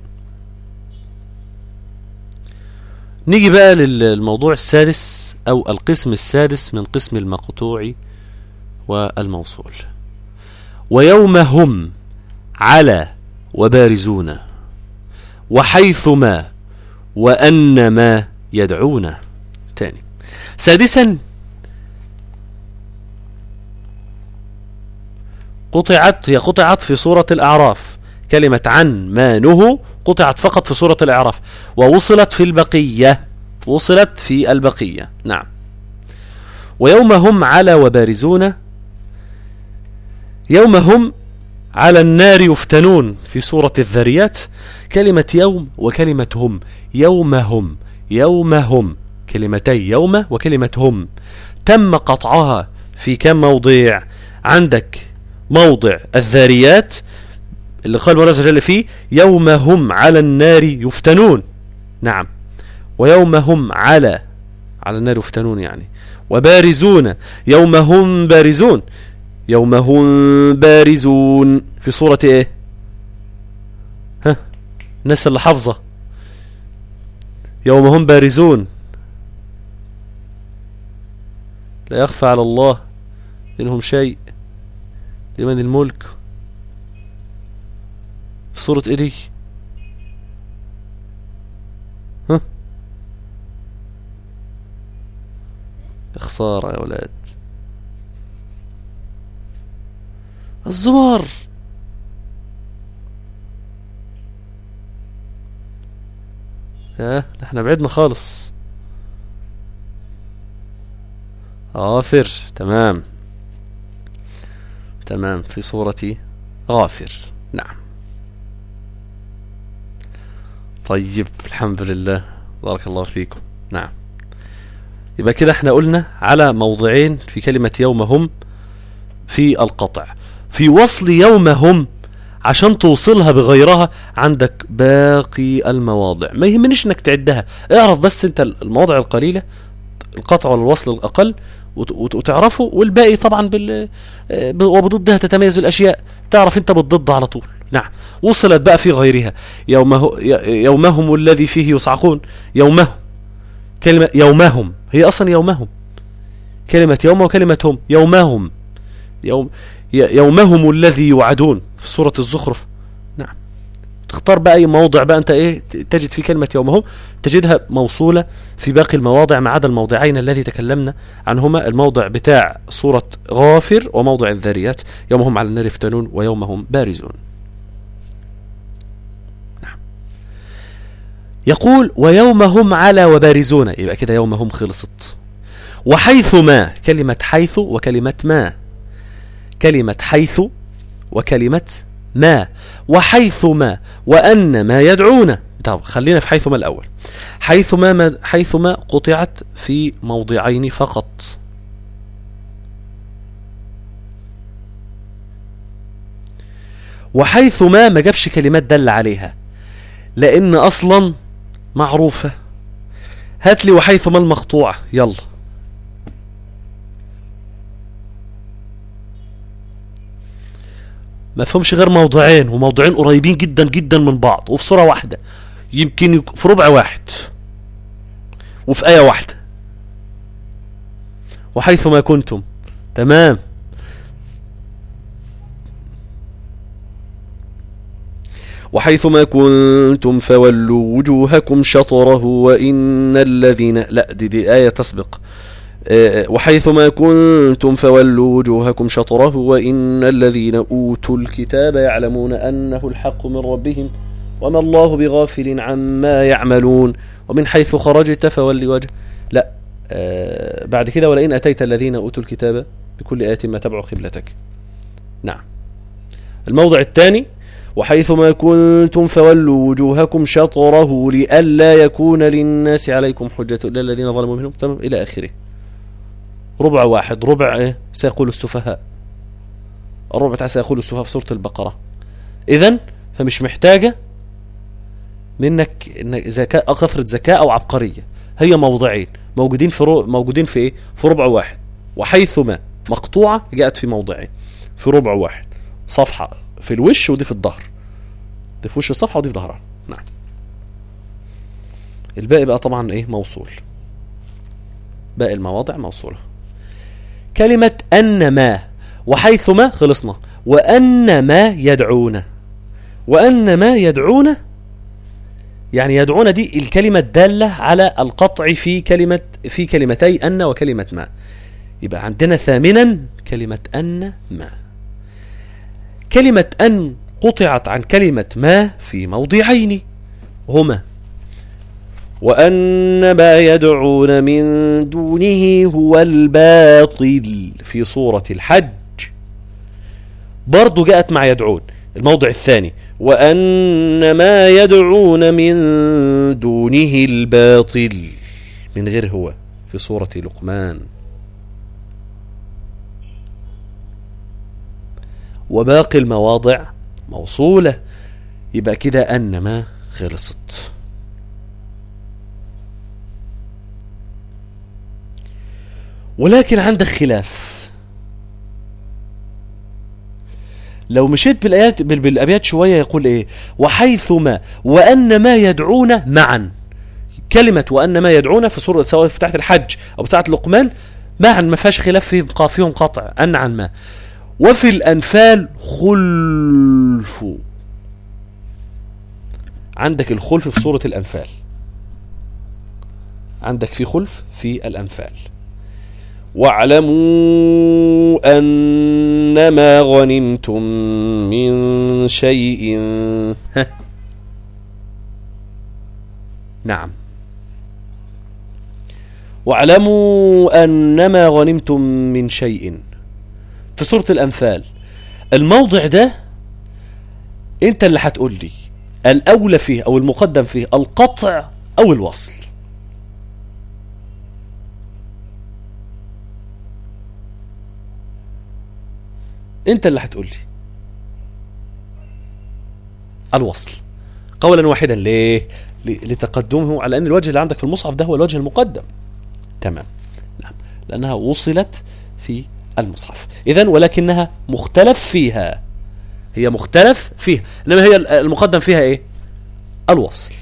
S1: نيجي بقى للموضوع السادس أو القسم السادس من قسم المقطوع والموصول. ويوم هم على وبارزون وحيثما وأنما يدعون. تاني. سادسا قطعت هي قطعت في سورة الأعراف. كلمة عن ما نهوا قطعت فقط في سورة الأعراف. ووصلت في البقية وصلت في البقية. نعم. ويوم هم على وبارزون يوم هم على النار يفتنون في سورة الذريات كلمة يوم وكلمة هم. يوم هم يوم هم كلمتي يوم وكلمة هم. تم قطعها في كم موضع؟ عندك موضع الذاريات اللي قال الله عز وجل فيه يوم هم على النار يفتنون. نعم. ويوم هم على على النار يفتنون يعني. وبارزون. يوم هم بارزون. يوم هم بارزون. في صورة إيه؟ ها الناس اللي حافظة يوم هم بارزون. لا يخفى على الله منهم شيء. لمن الملك. في صورة إيه دي؟ ها؟ خسارة يا ولاد. الزمر ها إحنا بعدنا خالص. غافر تمام. تمام في صورة غافر نعم. طيب الحمد لله. بارك الله فيكم نعم. يبقى كده إحنا قلنا على موضعين في كلمة يوم هم في القطع. في وصل يوم هم عشان توصلها بغيرها عندك باقي المواضع. ما يهمنيش إنك تعدها. اعرف بس أنت المواضع القليلة القطع والوصل الأقل وتعرفه والباقي طبعا بال وبضدها تتميز الأشياء. تعرف أنت بالضد على طول. نعم. وصلت بقى في غيرها. يومه يومهم الذي فيه يصعقون. يومهم كلمة يومهم. هي أصلا يومهم. كلمة يوم وكلمة هم. يومهم. يوم يومهم الذي يوعدون في سورة الزخرف. نعم. تختار بقى أي موضع بقى أنت إيه تجد في كلمة يومهم تجدها موصولة في باقي المواضع ما عدا الموضعين الذي تكلمنا عنهما الموضع بتاع سورة غافر وموضع الذاريات يومهم على النار يفتنون ويومهم بارزون. نعم. يقول ويومهم على وبارزون. يبقى كده يومهم خلصت. وحيث ما كلمة حيث وكلمة ما. كلمة حيث وكلمة ما وحيث ما وأن ما يدعون. طب خلينا في حيث ما الأول. حيث ما, حيث ما قطعت في موضعين فقط. وحيث ما جابش كلمات دل عليها لأن أصلا معروفة. هات لي وحيث ما المقطوعة. يلا. ما فهمش غير موضوعين وموضوعين قريبين جدا جدا من بعض وفي صورة واحدة. يمكن في ربع واحد. وفي آية واحدة. وحيث ما كنتم. تمام. وحيث ما كنتم فولوا وجوهكم شطره وإن الذين لا دي, دي آية تسبق. وحيثما كنتم فولوا وجوهكم شطره وإن الذين أوتوا الكتاب يعلمون أنه الحق من ربهم وما الله بغافل عما يعملون. ومن حيث خرجت فول وجه. لا آه بعد كده ولئن أتيت الذين أوتوا الكتاب بكل آية ما تبع قبلتك. نعم. الموضع الثاني وحيثما كنتم فولوا وجوهكم شطره لئلا يكون للناس عليكم حجة إلا الذين ظلموا منهم. تمام إلى آخره. ربع واحد ربع إيه؟ سيقول السفهاء. الربع بتاع سيقول السفهاء في سورة البقرة. اذا فمش محتاجة منك انك ذكاء كثرة ذكاء أو عبقرية. هي موضعين موجودين في رو... موجودين في إيه؟ في ربع واحد. وحيثما مقطوعة جاءت في موضعين في ربع واحد. صفحة في الوش ودي في الظهر. دي في وش الصفحة ودي في ظهرها. نعم. الباقي بقى طبعا إيه؟ موصول. باقي المواضع موصولة. كلمة أن ما وحيث ما خلصنا وأن ما يدعون. وأن ما يدعون يعني يدعون دي الكلمة الدالة على القطع في كلمة في كلمتي أن وكلمة ما. يبقى عندنا ثامنا كلمة أن ما. كلمة أن قطعت عن كلمة ما في موضعين هما وأن ما يدعون من دونه هو الباطل. في سورة الحج برضو جاءت مع يدعون. الموضع الثاني وأن ما يدعون من دونه الباطل. من غير هو في سورة لقمان. وباقي المواضع موصولة. يبقى كده أن ما خلصت. ولكن عندك خلاف. لو مشيت بالآيات بال- بالأبيات شوية يقول إيه؟ وحيثما وأن ما يدعون معا. كلمة وأن ما يدعون في سورة سواء في الحج أو في ساعة لقمان معا ما فيهاش خلاف فيهم قافيهم قطع أن عن ما. وفي الأنفال خلف. عندك الخلف في سورة الأنفال. عندك في خلف في الأنفال. واعلموا أنما غنمتم من شيء. نعم. واعلموا أنما غنمتم من شيء. في سورة الأنفال الموضع ده أنت اللي هتقول لي الأولى فيه أو المقدم فيه القطع أو الوصل. انت اللي هتقول لي. الوصل. قولا واحدا ليه؟ لتقدمه على أن الوجه اللي عندك في المصحف ده هو الوجه المقدم. تمام. نعم. لأنها وصلت في المصحف. اذا ولكنها مختلف فيها. هي مختلف فيها. إنما هي المقدم فيها إيه؟ الوصل.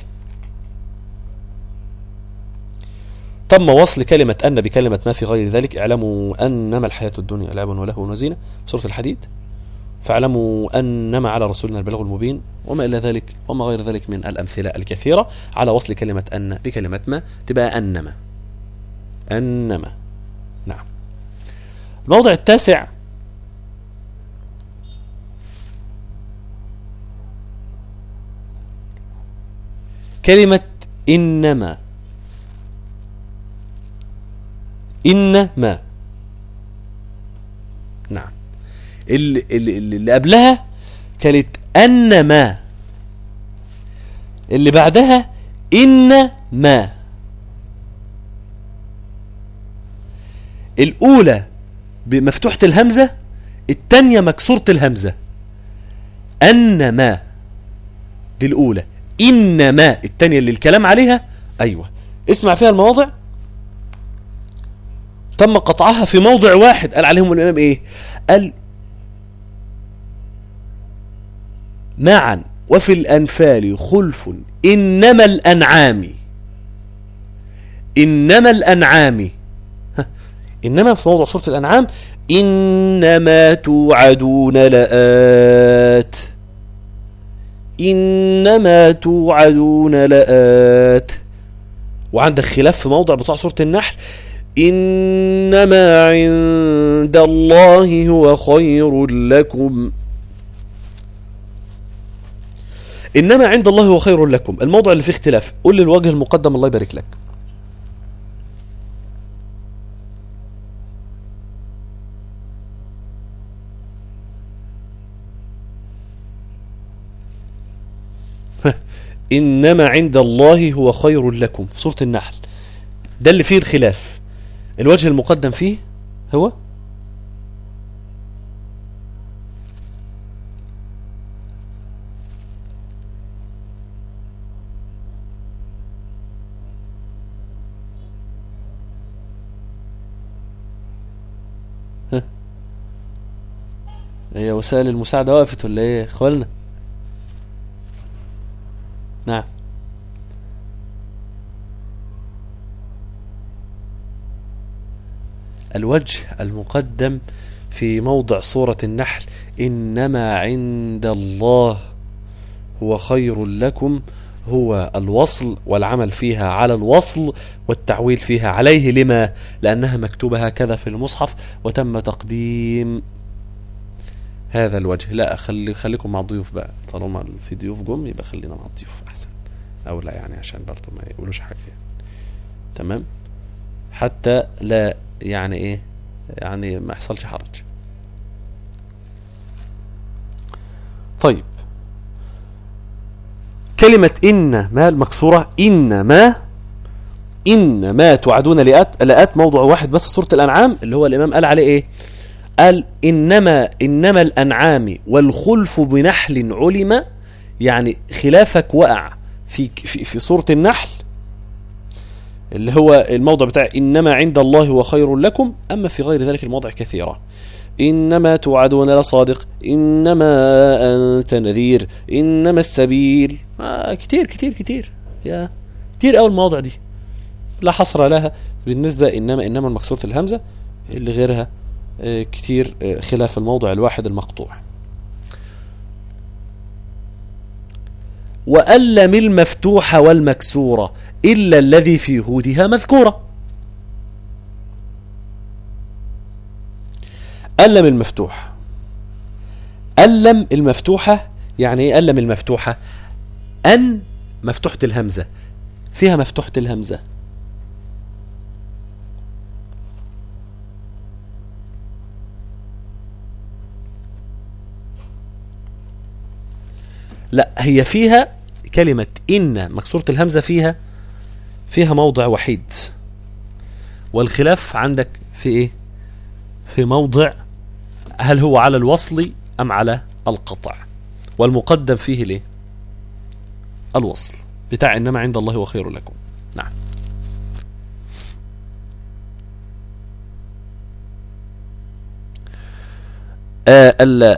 S1: تم وصل كلمة أن بكلمة ما في غير ذلك. اعلموا أنما الحياة الدنيا لعب ولهو وزينة سورة الحديد. فاعلموا أنما على رسولنا البلاغ المبين وما إلى ذلك وما غير ذلك من الأمثلة الكثيرة على وصل كلمة أن بكلمة ما. تبقى أنما. أنما. نعم. الموضع التاسع. كلمة إنما. إنما نعم. اللي, اللي, قبلها كانت أنما اللي بعدها إنما الأولى بمفتوحة الهمزة التانية مكسورة الهمزة. أنما دي الأولى. إنما التانية اللي الكلام عليها أيوة. اسمع فيها المواضع. تم قطعها في موضع واحد. قال عليهم الإمام إيه؟ قال معا وفي الأنفال خلف. إنما الأنعام إنما الأنعام. إنما في موضع سورة الأنعام إنما توعدون لآت. إنما توعدون لآت. وعندك خلاف في موضع بتاع سورة النحل. إنما عند الله هو خير لكم. إنما عند الله هو خير لكم. الموضع اللي فيه اختلاف. قول لي الوجه المقدم الله يبارك لك. [laughs] إنما عند الله هو خير لكم. في سورة النحل. ده اللي فيه الخلاف. الوجه المقدم فيه هو ها. هي وسائل المساعدة وقفت ولا إيه يا اخوالنا نعم الوجه المقدم في موضع سورة النحل إنما عند الله هو خير لكم هو الوصل والعمل فيها على الوصل والتعويل فيها عليه. لما؟ لأنها مكتوبة هكذا في المصحف وتم تقديم هذا الوجه. لا خلي خليكم مع الضيوف بقى. طالما في ضيوف جم يبقى خلينا مع الضيوف أحسن. أو لا يعني عشان برضه ما يقولوش حاجة. يعني. تمام؟ حتى لا يعني إيه؟ يعني ما يحصلش حرج. طيب. كلمة إن ما المكسورة إنما إنما توعدون لآت لآت موضوع واحد بس سورة الأنعام اللي هو الإمام قال عليه إيه؟ قال إنما إنما الأنعام والخلف بنحل علم يعني خلافك وقع في في, في سورة النحل اللي هو الموضع بتاع إنما عند الله هو خير لكم أما في غير ذلك المواضع كثيرة. إنما توعدون لصادق إنما أنت نذير إنما السبيل. آه كتير كتير كتير. يا كتير أول المواضع دي. لا حصر لها. بالنسبة إنما إنما المكسورة الهمزة اللي غيرها آه كتير آه خلاف الموضع الواحد المقطوع. وألم المفتوح والمكسورة. إلا الذي في هودها مذكورة. ألم المفتوح. ألم المفتوحة يعني إيه ألم المفتوحة؟ أن مفتوحة الهمزة. فيها مفتوحة الهمزة. لا هي فيها كلمة إن مكسورة الهمزة فيها فيها موضع وحيد. والخلاف عندك في إيه؟ في موضع هل هو على الوصل أم على القطع. والمقدم فيه ليه؟ الوصل. بتاع إنما عند الله وخير لكم. نعم. آه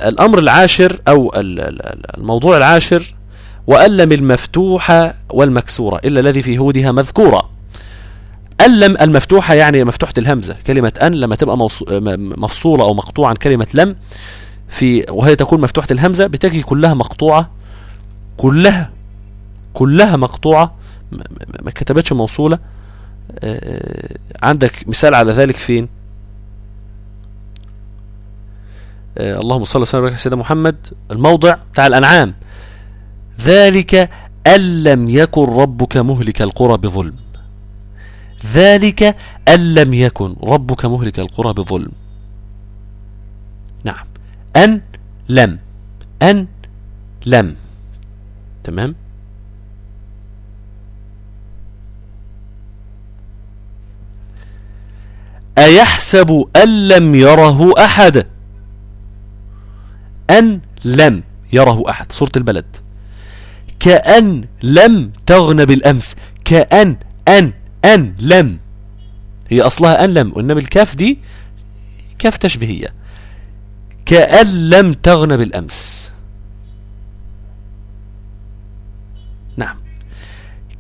S1: الأمر العاشر أو الموضوع العاشر وألم المفتوحة والمكسورة إلا الذي في هودها مذكورة. ألم المفتوحة يعني مفتوحة الهمزة كلمة أن لما تبقى مفصولة أو مقطوعة عن كلمة لم في وهي تكون مفتوحة الهمزة بتجي كلها مقطوعة كلها كلها مقطوعة ما كتبتش موصولة. عندك مثال على ذلك فين؟ اللهم صل وسلم على سيدنا محمد. الموضع بتاع الأنعام. ذلك أن لم يكن ربك مهلك القرى بظلم. ذلك أن لم يكن ربك مهلك القرى بظلم. نعم. أن لم. أن لم. تمام؟ أيحسب أن لم يره أحد؟ أن لم يره أحد. سورة البلد. كأن لم تغن بالأمس. كأن أن أن لم. هي أصلها أن لم وإنما الكاف دي كاف تشبيهية. كأن لم تغن بالأمس. نعم.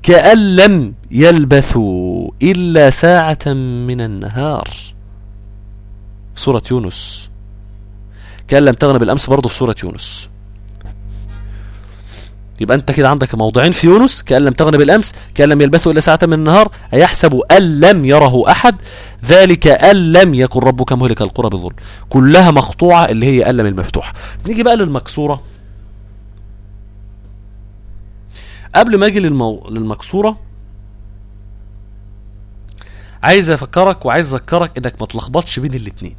S1: كأن لم يلبثوا إلا ساعة من النهار. سورة يونس. كأن لم تغن بالأمس برضه في سورة يونس. يبقى انت كده عندك موضعين في يونس كأن لم تغن بالأمس كأن لم يلبثوا إلا ساعة من النهار أيحسب أن لم يره أحد؟ ذلك أن لم يكن ربك مهلك القرى بالظلم كلها مقطوعة اللي هي أن لم المفتوحة. نيجي بقى للمكسورة. قبل ما أجي للمو... للمكسورة عايز أفكرك وعايز أذكرك إنك ما تلخبطش بين الاتنين.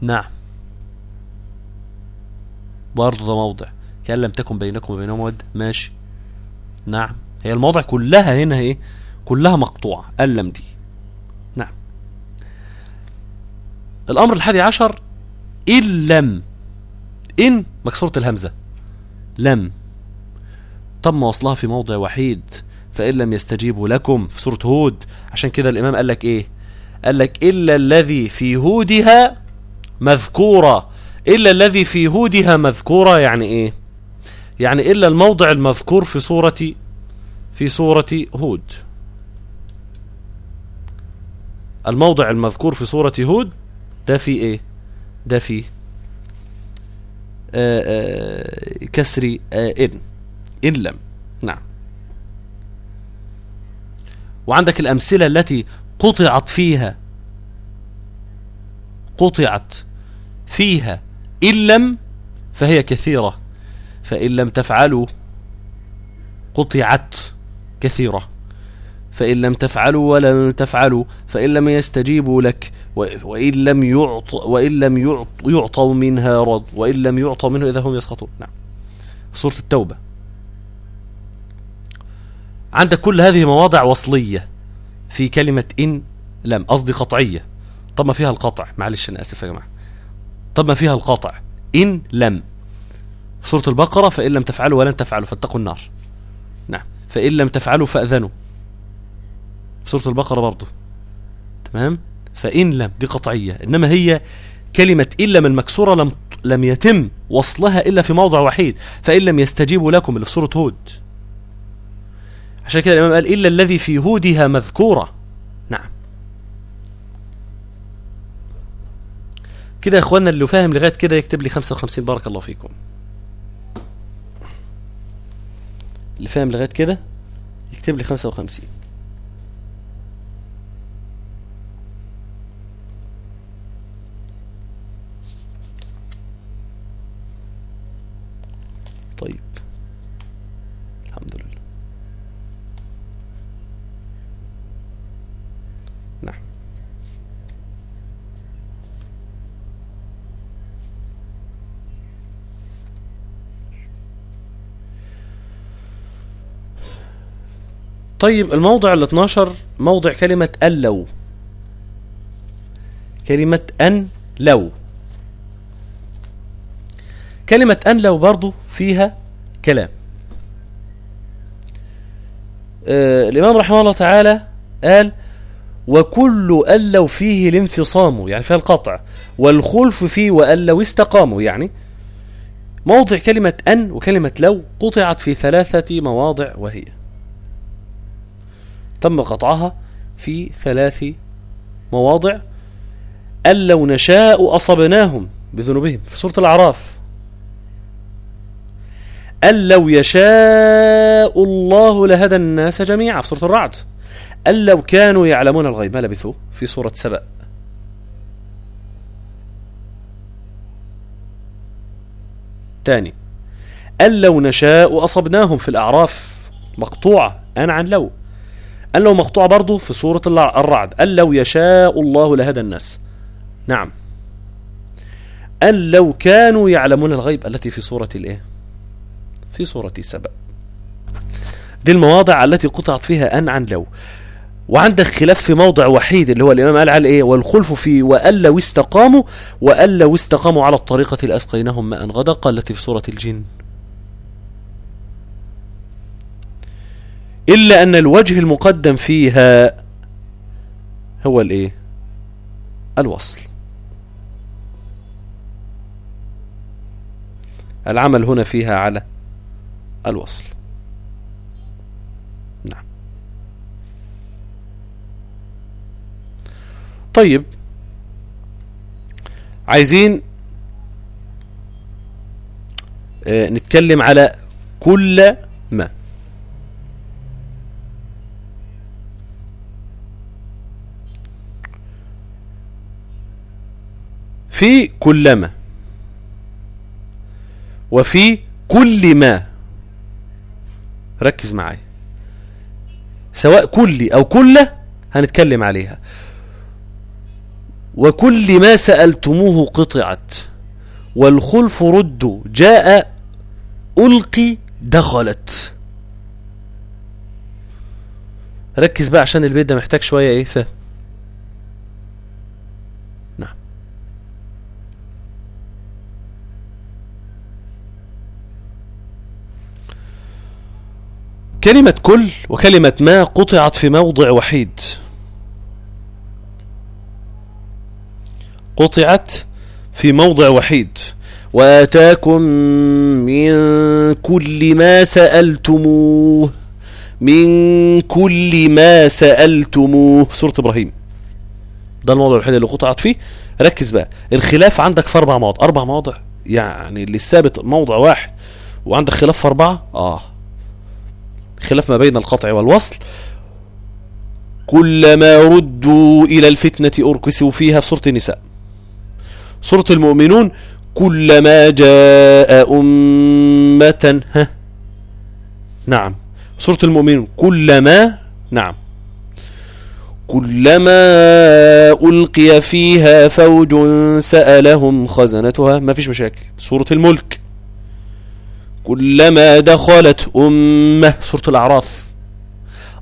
S1: نعم. برضه موضع. كأن لم تكن بينكم وبينهم مودة ماشي. نعم. هي المواضع كلها هنا إيه؟ كلها مقطوعة. اللم دي. نعم. الأمر الحادي عشر إن لم. إن مكسورة الهمزة. لم. تم وصلها في موضع وحيد. فإن لم يستجيبوا لكم في سورة هود. عشان كده الإمام قال لك إيه؟ قال لك إلا الذي في هودها مذكورة إلا الذي في هودها مذكورة يعني إيه؟ يعني إلا الموضع المذكور في سورة في سورة هود. الموضع المذكور في سورة هود ده في إيه؟ ده في آه آه كسر آه إن إن لم. نعم. وعندك الأمثلة التي قطعت فيها قطعت فيها. إن لم فهي كثيرة. فإن لم تفعلوا قطعت كثيرة. فإن لم تفعلوا ولن تفعلوا. فإن لم يستجيبوا لك وإن لم يعط وإن لم يعط يعطوا منها رد. وإن لم يعطوا منه إذا هم يسقطون نعم. في سورة التوبة. عندك كل هذه مواضع وصلية في كلمة إن لم قصدي قطعية. طب ما فيها القطع. معلش أنا آسف يا جماعة. طب ما فيها القطع. إن لم. في سورة البقرة فإن لم تفعلوا ولن تفعلوا فاتقوا النار. نعم. فإن لم تفعلوا فأذنوا. في سورة البقرة برضه تمام؟ فإن لم دي قطعية. إنما هي كلمة إن لم المكسورة لم لم يتم وصلها إلا في موضع وحيد. فإن لم يستجيبوا لكم اللي في سورة هود. عشان كده الإمام قال إلا الذي في هودها مذكورة نعم كده يا إخواننا اللي فاهم لغاية كده يكتب لي 55 بارك الله فيكم. اللي فاهم لغاية كده يكتب لي 55 طيب الموضع ال 12 موضع كلمة أن لو. كلمة أن لو. كلمة أن لو برضو فيها كلام. آه الإمام رحمه الله تعالى قال وكل أن لو فيه الانفصام يعني فيها القطع. والخلف فيه وأن لو استقاموا يعني موضع كلمة أن وكلمة لو قطعت في ثلاثة مواضع وهي. تم قطعها في ثلاث مواضع. أن لو نشاء أصبناهم بذنوبهم. في سورة الأعراف. أن لو يشاء الله لهدى الناس جميعا. في سورة الرعد. أن لو كانوا يعلمون الغيب ما لبثوا. في سورة سبأ. تاني أن لو نشاء أصبناهم. في الأعراف مقطوعة. أنا عن لو. أن لو مقطوعة برضو في سورة الرعد أن لو يشاء الله لهدى الناس. نعم. أن لو كانوا يعلمون الغيب التي في سورة الإيه؟ في سورة سبأ. دي المواضع التي قطعت فيها أن عن لو. وعندك خلاف في موضع وحيد اللي هو الإمام قال على إيه والخلف في وأن لو استقاموا وأن لو استقاموا على الطريقة لأسقيناهم ماء غدقا التي في سورة الجن. إلا أن الوجه المقدم فيها هو الإيه؟ الوصل. العمل هنا فيها على الوصل. نعم. طيب. عايزين آه نتكلم على كل ما في كلما وفي كل ما. ركز معايا. سواء كلي أو كله هنتكلم عليها. وكل ما سألتموه قطعت. والخلف رد جاء ألقي دخلت. ركز بقى عشان البيت ده محتاج شوية إيه؟ فهم. كلمة كل وكلمة ما قطعت في موضع وحيد. قطعت في موضع وحيد. وآتاكم من كل ما سألتموه. من كل ما سألتموه. سورة إبراهيم. ده الموضوع الوحيد اللي قطعت فيه. ركز بقى. الخلاف عندك في أربع مواضع. أربع مواضع يعني اللي ثابت موضع واحد. وعندك خلاف في أربعة؟ آه. خلاف ما بين القطع والوصل. كلما ردوا إلى الفتنة أركسوا فيها في سورة النساء. سورة المؤمنون كلما جاء أمة ها؟ نعم. سورة المؤمنون كلما نعم. كلما ألقي فيها فوج سألهم خزنتها ما فيش مشاكل. سورة الملك كلما دخلت أمة سورة الأعراف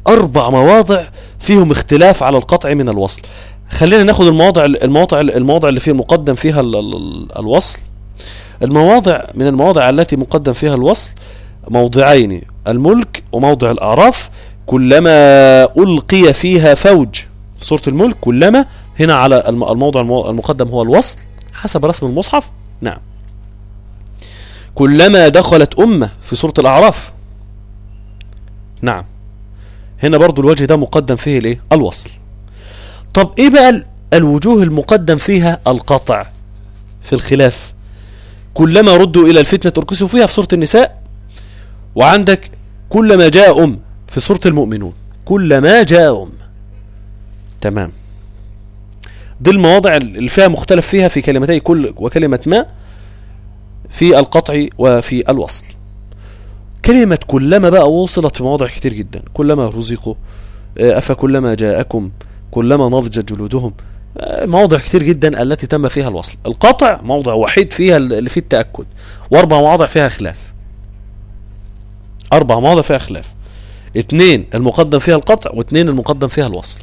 S1: أربع مواضع فيهم اختلاف على القطع من الوصل. خلينا ناخد المواضع المواضع المواضع اللي فيها مقدم فيها ال ال الوصل. المواضع من المواضع التي مقدم فيها الوصل موضعين الملك وموضع الأعراف. كلما ألقي فيها فوج في سورة الملك كلما هنا على الموضع المقدم هو الوصل حسب رسم المصحف. نعم. كلما دخلت أمة في سورة الأعراف. نعم. هنا برضو الوجه ده مقدم فيه الإيه؟ الوصل. طب إيه بقى الوجوه المقدم فيها؟ القطع في الخلاف. كلما ردوا إلى الفتنة تركسوا فيها في سورة النساء. وعندك كلما جاء أم في سورة المؤمنون. كلما جاء أم. تمام. دي المواضع اللي فيها مختلف فيها في كلمتي كل وكلمة ما. في القطع وفي الوصل. كلمة كلما بقى وصلت في مواضع كتير جدا. كلما رزقوا أفكلما جاءكم كلما نضجت جلودهم مواضع كتير جدا التي تم فيها الوصل. القطع موضع وحيد فيها اللي فيه التأكد. وأربع مواضع فيها خلاف. أربع مواضع فيها خلاف. اتنين المقدم فيها القطع واتنين المقدم فيها الوصل.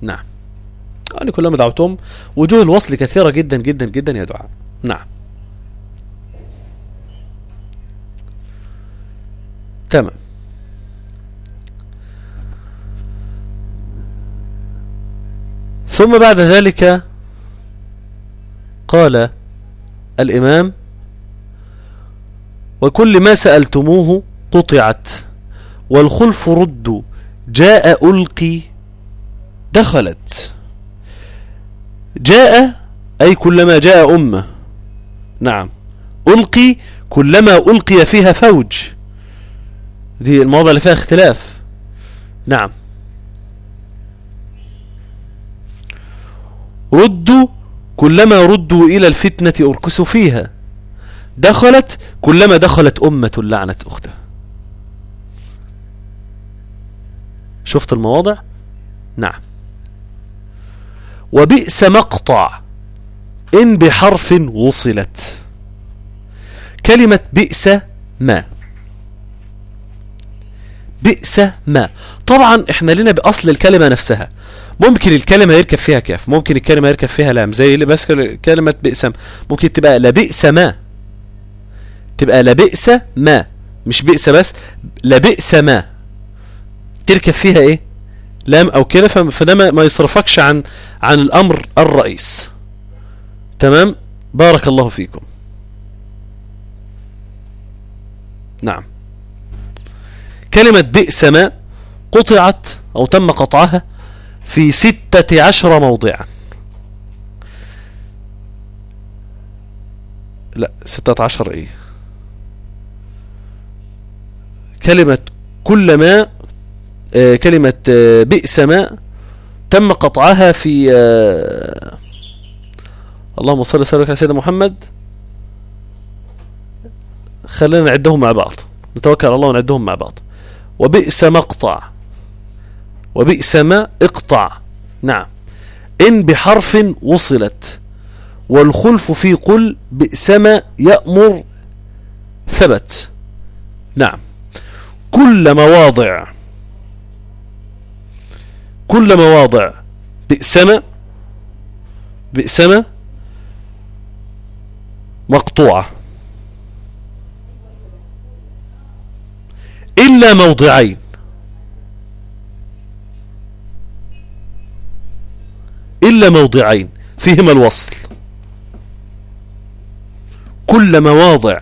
S1: نعم. يعني كلما دعوتهم وجوه الوصل كثيرة جدا جدا جدا يا دعاء. نعم. تمام. ثم بعد ذلك قال الإمام وكل ما سألتموه قطعت والخلف رد جاء ألقي دخلت. جاء أي كلما جاء أمة. نعم. ألقي كلما ألقي فيها فوج. دي المواضع اللي فيها اختلاف. نعم. ردوا كلما ردوا إلى الفتنة أركسوا فيها. دخلت كلما دخلت أمة لعنت أختها. شفت المواضع؟ نعم. وبئس مقطع. إن بحرف وصلت. كلمة بئس ما. بئس ما. طبعا إحنا لنا بأصل الكلمة نفسها. ممكن الكلمة يركب فيها كاف ممكن الكلمة يركب فيها لام زي اللي بس كلمة بئس ممكن تبقى لبئس ما. تبقى لبئس ما. مش بئس بس لبئس ما. تركب فيها إيه؟ لام أو كده فده ما يصرفكش عن عن الأمر الرئيس. تمام؟ بارك الله فيكم. نعم. كلمة بئس ما قطعت أو تم قطعها في ستة عشر موضعا. لا ستة عشر إيه؟ كلمة كلما آه كلمة آه بئس ما تم قطعها في آه اللهم صل وسلم على سيدنا محمد. خلينا نعدهم مع بعض. نتوكل على الله ونعدهم مع بعض. وبئس مقطع. وبئس ما اقطع. نعم. إن بحرف وصلت. والخلف في قل بئس ما يأمر. ثبت. نعم. كل مواضع. كل مواضع. بئسما بئسما مقطوعة. إلا موضعين. إلا موضعين. فيهما الوصل. كل مواضع.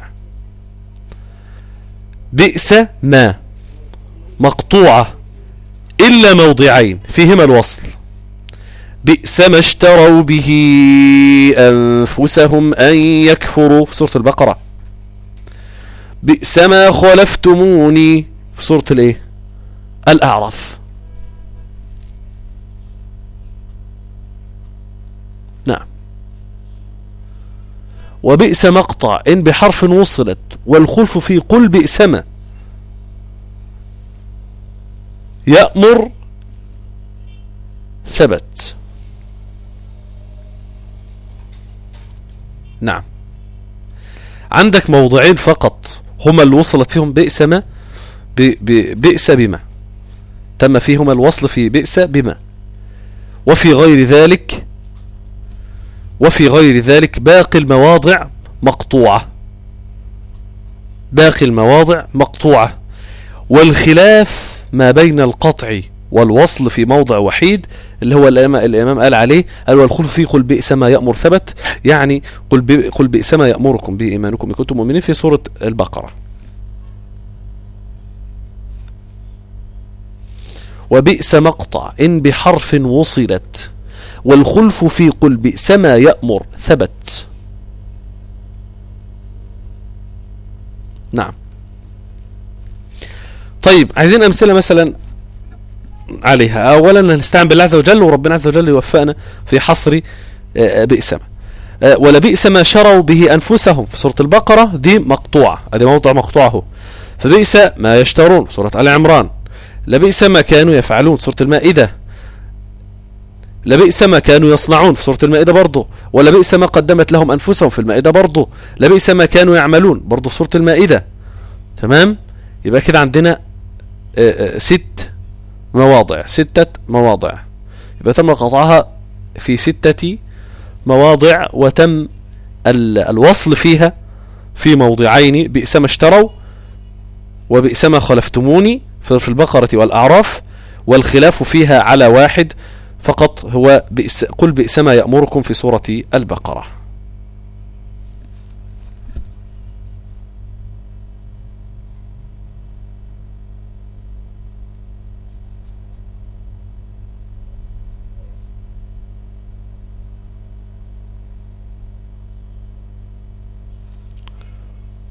S1: بئس ما. مقطوعة. إلا موضعين. فيهما الوصل. بئس ما اشتروا به أنفسهم أن يكفروا. في سورة البقرة. بئس ما خلفتموني. في سورة الإيه؟ الأعراف. نعم. وبئس مقطع. إن بحرف وصلت. والخلف في قل بئس ما. يأمر ثبت. نعم. عندك موضعين فقط هما اللي وصلت فيهم بئس ما؟ بئس بما. تم فيهما الوصل في بئس بما. وفي غير ذلك وفي غير ذلك باقي المواضع مقطوعة. باقي المواضع مقطوعة. والخلاف ما بين القطع والوصل في موضع وحيد اللي هو الإمام قال عليه قال والخلف فيه قل بئس ما يأمر ثبت يعني قل, قل بئس ما يأمركم به إيمانكم إن كنتم مؤمنين في سورة البقرة. وبئس مقطع إن بحرف وصلت والخلف في قل بئس ما يأمر ثبت. نعم. طيب عايزين أمثلة مثلا عليها. أولا نستعن بالله عز وجل وربنا عز وجل يوفقنا في حصر آه، بئس ما. آه، ولبئس ما شروا به أنفسهم. في سورة البقرة دي مقطوعة. هذه موضع مقطوعة فبئس ما يشترون. سورة آل عمران. لبئس ما كانوا يفعلون. سورة المائدة. لبئس ما كانوا يصنعون. في سورة المائدة برضه ولبئس ما قدمت لهم أنفسهم. في المائدة برضه لبئس ما كانوا يعملون. برضه في سورة المائدة. تمام؟ يبقى كده عندنا آه، ست مواضع ستة مواضع. يبقى تم قطعها في ستة مواضع وتم الوصل فيها في موضعين بئس ما اشتروا وبئس ما خلفتموني في البقرة والأعراف والخلاف فيها على واحد فقط هو بئس قل بئس ما يأمركم في سورة البقرة.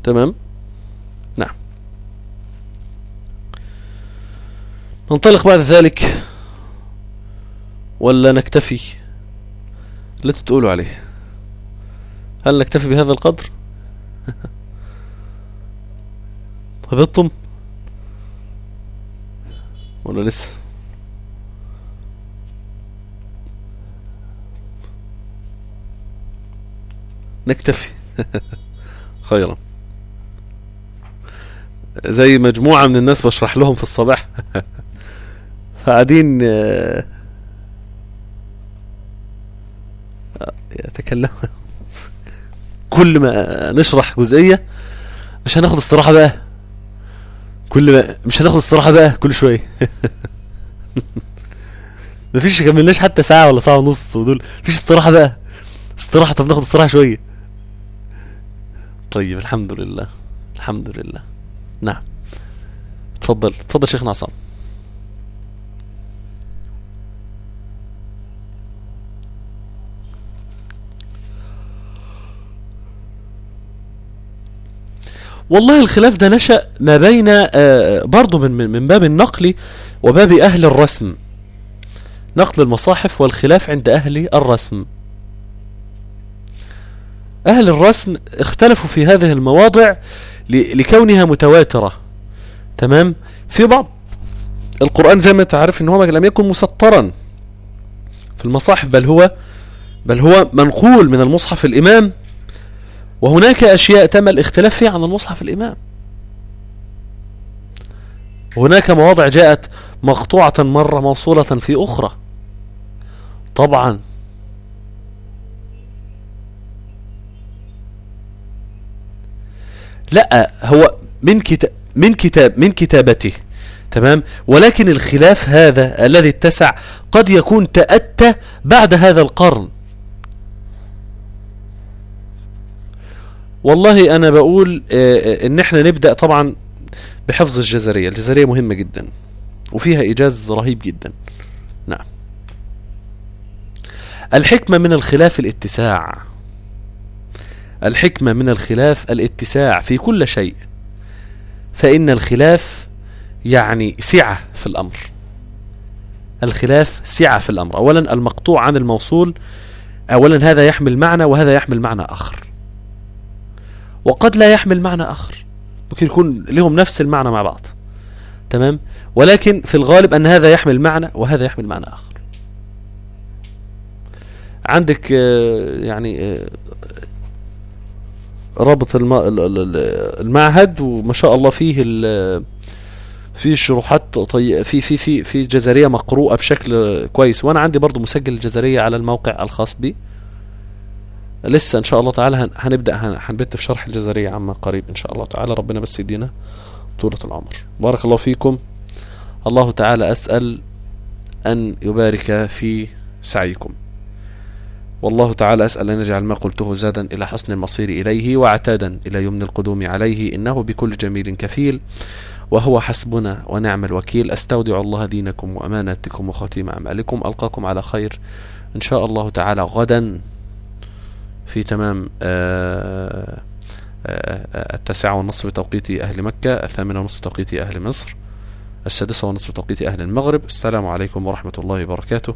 S1: تمام؟ نعم. ننطلق بعد ذلك. ولا نكتفي؟ لا تقولوا عليه. هل نكتفي بهذا القدر؟ [laughs] هبطتم ولا لسه؟ نكتفي. [laughs] خيرا. زي مجموعة من الناس بشرح لهم في الصباح. [laughs] فقاعدين آه، يتكلم [laughs] كل ما نشرح جزئية مش هناخد استراحة بقى. كل ما مش هناخد استراحة بقى كل شوية. [laughs] مفيش كملناش حتى ساعة ولا ساعة ونص ودول. مفيش استراحة بقى. استراحة طب ناخد استراحة شوية. طيب الحمد لله. الحمد لله. نعم. تفضل تفضل شيخنا عصام والله الخلاف ده نشأ ما بين آه، برضه من من باب النقل وباب أهل الرسم. نقل المصاحف والخلاف عند أهل الرسم. أهل الرسم اختلفوا في هذه المواضع لكونها متواترة. تمام؟ في بعض القرآن زي ما تعرف إن هو لم يكن مسطرا. في المصاحف بل هو بل هو منقول من المصحف الإمام. وهناك أشياء تم الاختلاف فيها عن المصحف الإمام. هناك مواضع جاءت مقطوعة مرة موصولة في أخرى. طبعا لا هو من كتاب من كتاب من كتابته. تمام؟ ولكن الخلاف هذا الذي اتسع قد يكون تأتى بعد هذا القرن. والله أنا بقول آه، آه، إن إحنا نبدأ طبعا بحفظ الجزرية. الجزرية مهمة جدا وفيها إيجاز رهيب جدا. نعم. الحكمة من الخلاف الاتساع. الحكمة من الخلاف الاتساع في كل شيء. فإن الخلاف يعني سعة في الأمر. الخلاف سعة في الأمر. أولا المقطوع عن الموصول أولا هذا يحمل معنى وهذا يحمل معنى آخر. وقد لا يحمل معنى آخر. ممكن يكون لهم نفس المعنى مع بعض. تمام؟ ولكن في الغالب أن هذا يحمل معنى وهذا يحمل معنى آخر. عندك آه، يعني آه، رابط الم- ال- ال- ال- المعهد وما شاء الله فيه في شروحات طي... في في في في جزرية مقروءة بشكل كويس. وأنا عندي برضو مسجل الجزريه على الموقع الخاص بي. لسه إن شاء الله تعالى هن- هنبدأ هن- هنبت في شرح الجزرية عما قريب إن شاء الله تعالى. ربنا بس يدينا طولة العمر. بارك الله فيكم. الله تعالى أسأل أن يبارك في سعيكم. والله تعالى أسأل أن يجعل ما قلته زادا إلى حسن المصير إليه وعتادا إلى يمن القدوم عليه إنه بكل جميل كفيل وهو حسبنا ونعم الوكيل أستودع الله دينكم وأماناتكم وخاتم أعمالكم ألقاكم على خير إن شاء الله تعالى غدا في تمام آه، آه، التاسعة والنصف بتوقيت أهل مكة الثامنة والنصف بتوقيت أهل مصر السادسة والنصف بتوقيت أهل المغرب السلام عليكم ورحمة الله وبركاته.